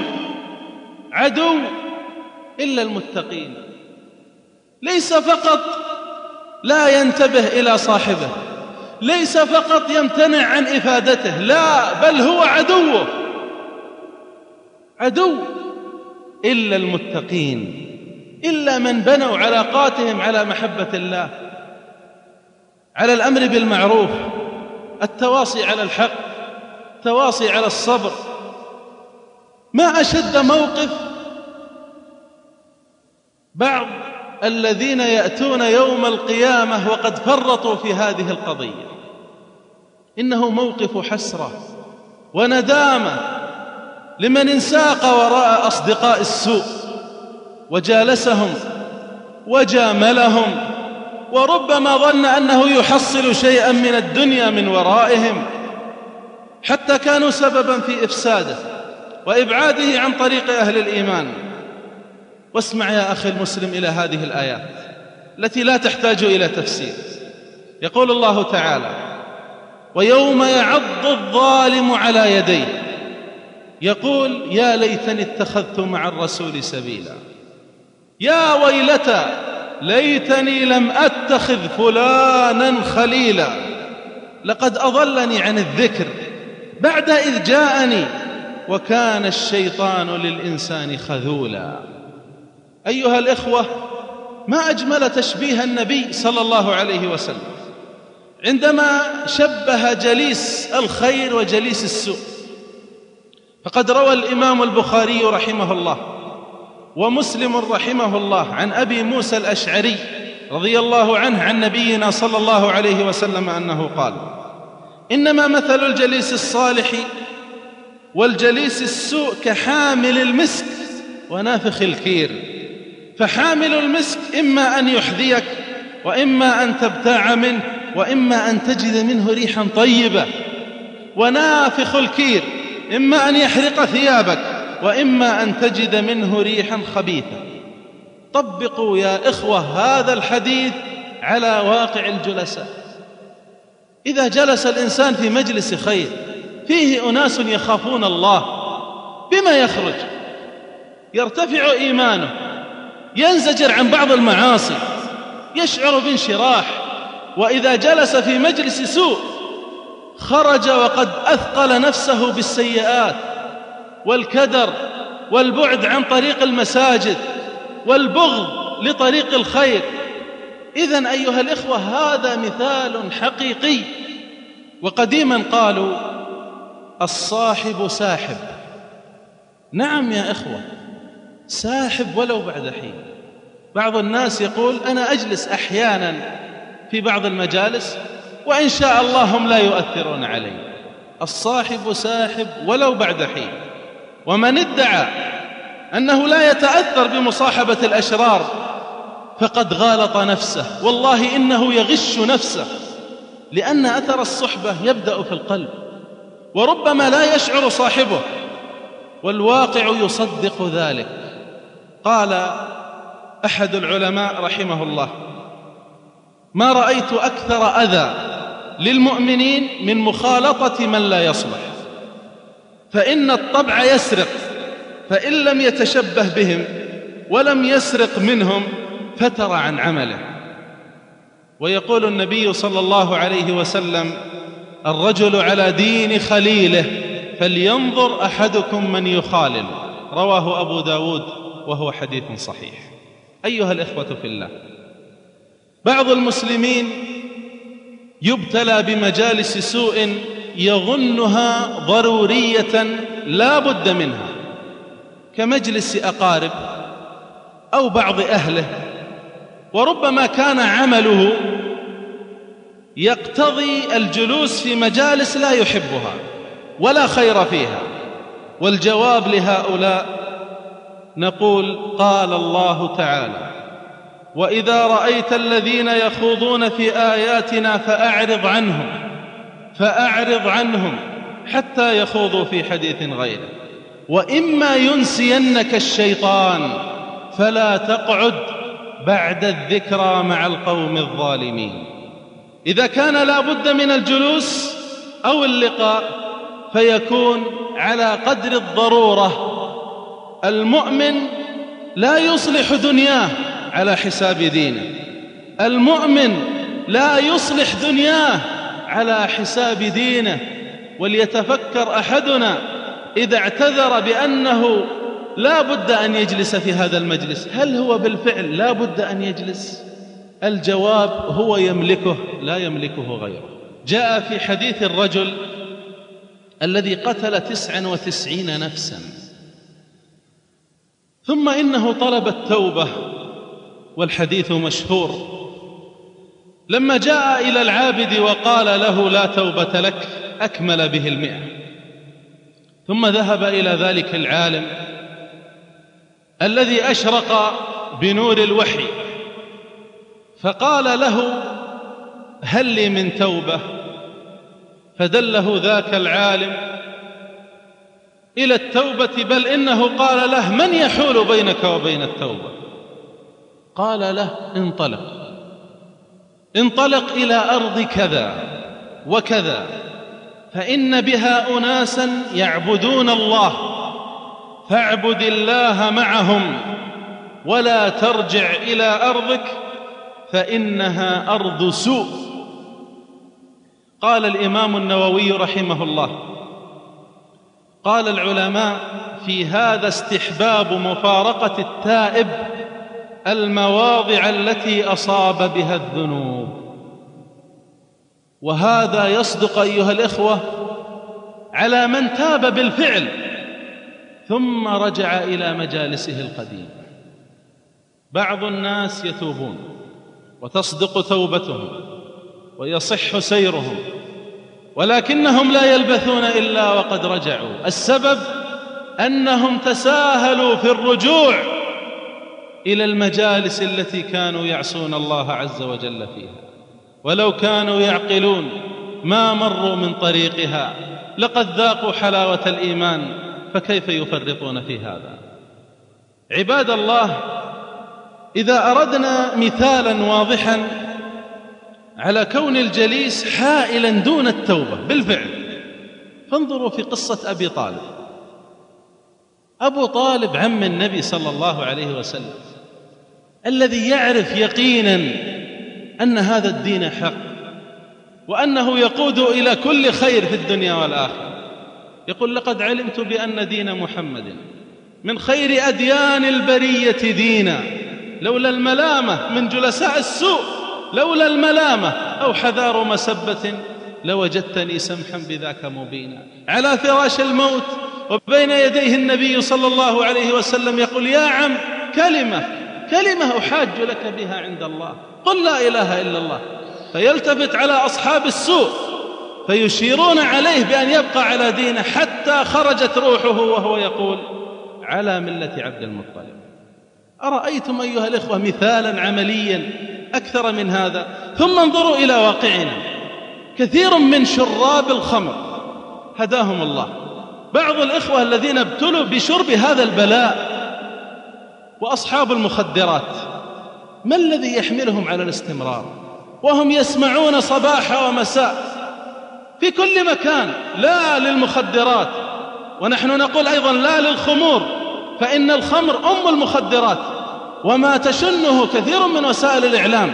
عدو إلا المتقين. ليس فقط لا ينتبه إلى صاحبه. ليس فقط يمتنع عن إفادته لا بل هو عدوه عدو. إلا المتقين. إلا من بنوا علاقاتهم على محبة الله على الأمر بالمعروف التواصي على الحق التواصي على الصبر. ما أشد موقف بعض الذين يأتون يوم القيامة وقد فرطوا في هذه القضية. إنه موقف حسرة وندامة لمن انساق وراء أصدقاء السوء وجالسهم وجاملهم وربما ظن أنه يحصل شيئا من الدنيا من ورائهم حتى كانوا سببا في إفساده وإبعاده عن طريق أهل الإيمان. واسمع يا أخي المسلم إلى هذه الآيات التي لا تحتاج إلى تفسير. يقول الله تعالى ويوم يعض الظالم على يديه. يقول يا ليتني اتخذت مع الرسول سبيلا. يا ويلتى ليتني لم أتخذ فلانا خليلا. لقد أضلني عن الذكر بعد إذ جاءني وكان الشيطان للإنسان خذولا. أيها الإخوة ما أجمل تشبيه النبي صلى الله عليه وسلم؟ عندما شبه جليس الخير وجليس السوء. فقد روى الإمام البخاري رحمه الله ومسلم رحمه الله عن أبي موسى الأشعري رضي الله عنه عن نبينا صلى الله عليه وسلم أنه قال إنما مثل الجليس الصالح والجليس السوء كحامل المسك ونافخ الكير. فحامل المسك إما أن يحذيك وإما أن تبتاع منه وإما أن تجد منه ريحا طيبة. ونافخ الكير إما أن يحرق ثيابك وإما أن تجد منه ريحا خبيثة. طبقوا يا إخوة هذا الحديث على واقع الجلساء إذا جلس الإنسان في مجلس خير فيه أناس يخافون الله بما يخرج؟ يرتفع إيمانه. ينزجر عن بعض المعاصي يشعر بانشراح وإذا جلس في مجلس سوء خرج وقد أثقل نفسه بالسيئات والكدر والبعد عن طريق المساجد والبغض لطريق الخير. اذا أيها الإخوة هذا مثال حقيقي. وقديما قالوا الصاحب ساحب. نعم يا إخوة ساحب ولو بعد حين. بعض الناس يقول أنا أجلس أحيانا في بعض المجالس وإن شاء الله هم لا يؤثرون علي. الصاحب ساحب ولو بعد حين. ومن ادعى أنه لا يتأثر بمصاحبة الأشرار فقد غالط نفسه. والله إنه يغش نفسه. لأن أثر الصحبة يبدأ في القلب. وربما لا يشعر صاحبه. والواقع يصدق ذلك. قال أحد العلماء رحمه الله ما رأيت أكثر أذى للمؤمنين من مخالطة من لا يصلح فإن الطبع يسرق فإن لم يتشبه بهم ولم يسرق منهم فتر عن عمله. ويقول النبي صلى الله عليه وسلم الرجل على دين خليله فلينظر أحدكم من يخالل. رواه أبو داود. وهو حديث صحيح. أيها الإخوة في الله بعض المسلمين يبتلى بمجالس سوء يظنها ضرورية لا بد منها. كمجلس أقارب أو بعض أهله وربما كان عمله يقتضي الجلوس في مجالس لا يحبها ولا خير فيها والجواب لهؤلاء نقول قال الله تعالى وإذا رأيت الذين يخوضون في آياتنا فأعرض عنهم فأعرض عنهم حتى يخوضوا في حديث غيره. وإما ينسينك الشيطان فلا تقعد بعد الذكرى مع القوم الظالمين. إذا كان لا بد من الجلوس أو اللقاء فيكون على قدر الضرورة المؤمن لا يصلح دنياه على حساب دينه. المؤمن لا يصلح دنياه على حساب دينه. وليتفكر أحدنا إذا اعتذر بأنه لا بد أن يجلس في هذا المجلس. هل هو بالفعل لا بد أن يجلس؟ الجواب هو يملكه لا يملكه غيره. جاء في حديث الرجل الذي قتل تسعا وتسعين نفسا. ثم إنه طلب التوبة والحديث مشهور. لما جاء إلى العابد وقال له لا توبة لك أكمل به المئة. ثم ذهب إلى ذلك العالم الذي أشرق بنور الوحي فقال له هل لي من توبة؟ فدله ذاك العالم إلى التوبة بل إنه قال له من يحول بينك وبين التوبة؟ قال له انطلق. انطلق إلى أرض كذا وكذا فإن بها أناسا يعبدون الله فاعبد الله معهم ولا ترجع إلى أرضك فإنها أرض سوء. قال الإمام النووي رحمه الله قال العلماء في هذا استحباب مفارقة التائب المواضع التي أصاب بها الذنوب. وهذا يصدق أيها الإخوة على من تاب بالفعل ثم رجع إلى مجالسه القديمة. بعض الناس يتوبون وتصدق توبتهم ويصح سيرهم ولكنهم لا يلبثون إلا وقد رجعوا. السبب أنهم تساهلوا في الرجوع إلى المجالس التي كانوا يعصون الله عز وجل فيها. ولو كانوا يعقلون ما مروا من طريقها لقد ذاقوا حلاوة الإيمان فكيف يفرطون في هذا؟ عباد الله إذا أردنا مثالا واضحا على كون الجليس حائلا دون التوبة بالفعل. فانظروا في قصة أبي طالب. أبو طالب عم النبي صلى الله عليه وسلم الذي يعرف يقينا أن هذا الدين حق وأنه يقود إلى كل خير في الدنيا والآخرة. يقول لقد علمت بأن دين محمد من خير أديان البرية دينا لولا الملامة من جلساء السوء لولا الملامة أو حذار مسبة لوجدتني سمحا بذاك مبينا. على فراش الموت وبين يديه النبي صلى الله عليه وسلم يقول يا عم كلمة كلمة أحاج لك بها عند الله قل لا إله إلا الله. فيلتفت على أصحاب السوء فيشيرون عليه بأن يبقى على دينه حتى خرجت روحه وهو يقول على ملة عبد المطلب. أرأيتم أيها الإخوة مثالا عمليا أكثر من هذا؟ ثم انظروا إلى واقعنا. كثير من شراب الخمر هداهم الله. بعض الإخوة الذين ابتلوا بشرب هذا البلاء وأصحاب المخدرات ما الذي يحملهم على الاستمرار؟ وهم يسمعون صباح ومساء في كل مكان لا للمخدرات. ونحن نقول أيضا لا للخمور. فإن الخمر أم المخدرات وما تشنه كثير من وسائل الإعلام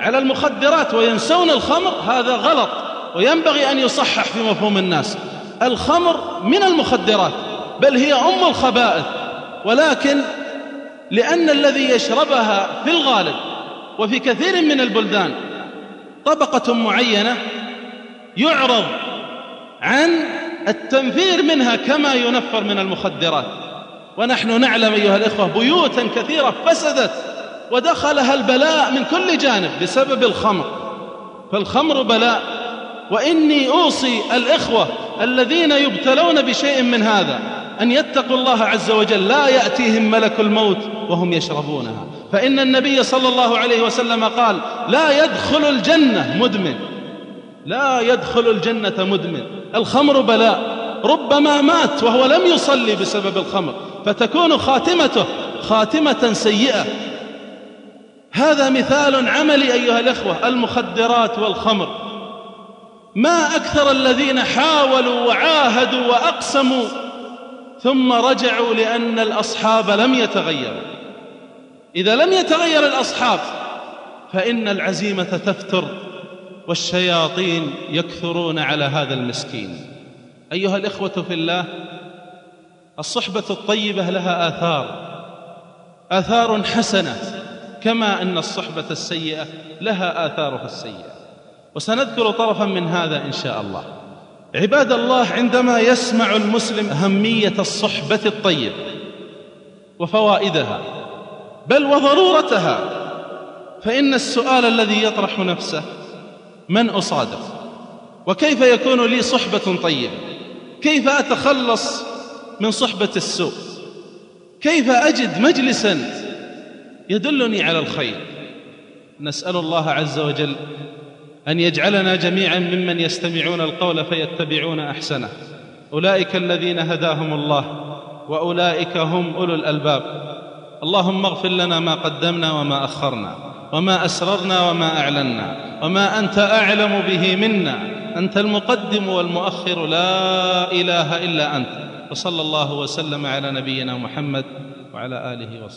على المخدرات وينسون الخمر هذا غلط وينبغي أن يصحح في مفهوم الناس. الخمر من المخدرات بل هي أم الخبائث ولكن لأن الذي يشربها في الغالب وفي كثير من البلدان طبقة معينة يعرض عن التنفير منها كما ينفر من المخدرات. ونحن نعلم أيها الإخوة بيوتا كثيرة فسدت ودخلها البلاء من كل جانب بسبب الخمر. فالخمر بلاء. وإني أوصي الإخوة الذين يبتلون بشيء من هذا أن يتقوا الله عز وجل. لا يأتيهم ملك الموت وهم يشربونها. فإن النبي صلى الله عليه وسلم قال لا يدخل الجنة مدمن. لا يدخل الجنة مدمن. الخمر بلاء. ربما مات وهو لم يصلي بسبب الخمر فتكون خاتمته خاتمة سيئة. هذا مثال عملي أيها الإخوة المخدرات والخمر. ما أكثر الذين حاولوا وعاهدوا وأقسموا ثم رجعوا لأن الأصحاب لم يتغيروا. إذا لم يتغير الأصحاب فإن العزيمة تفتر والشياطين يكثرون على هذا المسكين. أيها الإخوة في الله الصحبة الطيبة لها آثار. آثار حسنة كما أن الصحبة السيئة لها آثارها السيئة. وسنذكر طرفا من هذا إن شاء الله. عباد الله عندما يسمع المسلم أهمية الصحبة الطيبة وفوائدها بل وضرورتها فإن السؤال الذي يطرح نفسه من أصادف؟ وكيف يكون لي صحبة طيبة؟ كيف أتخلص من صحبة السوء؟ كيف أجد مجلسا يدلني على الخير؟ نسأل الله عز وجل أن يجعلنا جميعا ممن يستمعون القول فيتبعون أحسنه. أولئك الذين هداهم الله وأولئك هم أولو الألباب. اللهم اغفر لنا ما قدمنا وما أخرنا وما أسررنا وما أعلنا وما أنت أعلم به منا. أنت المقدم والمؤخر لا إله إلا أنت. وصلى الله وسلم على نبينا محمد وعلى آله وصحبه.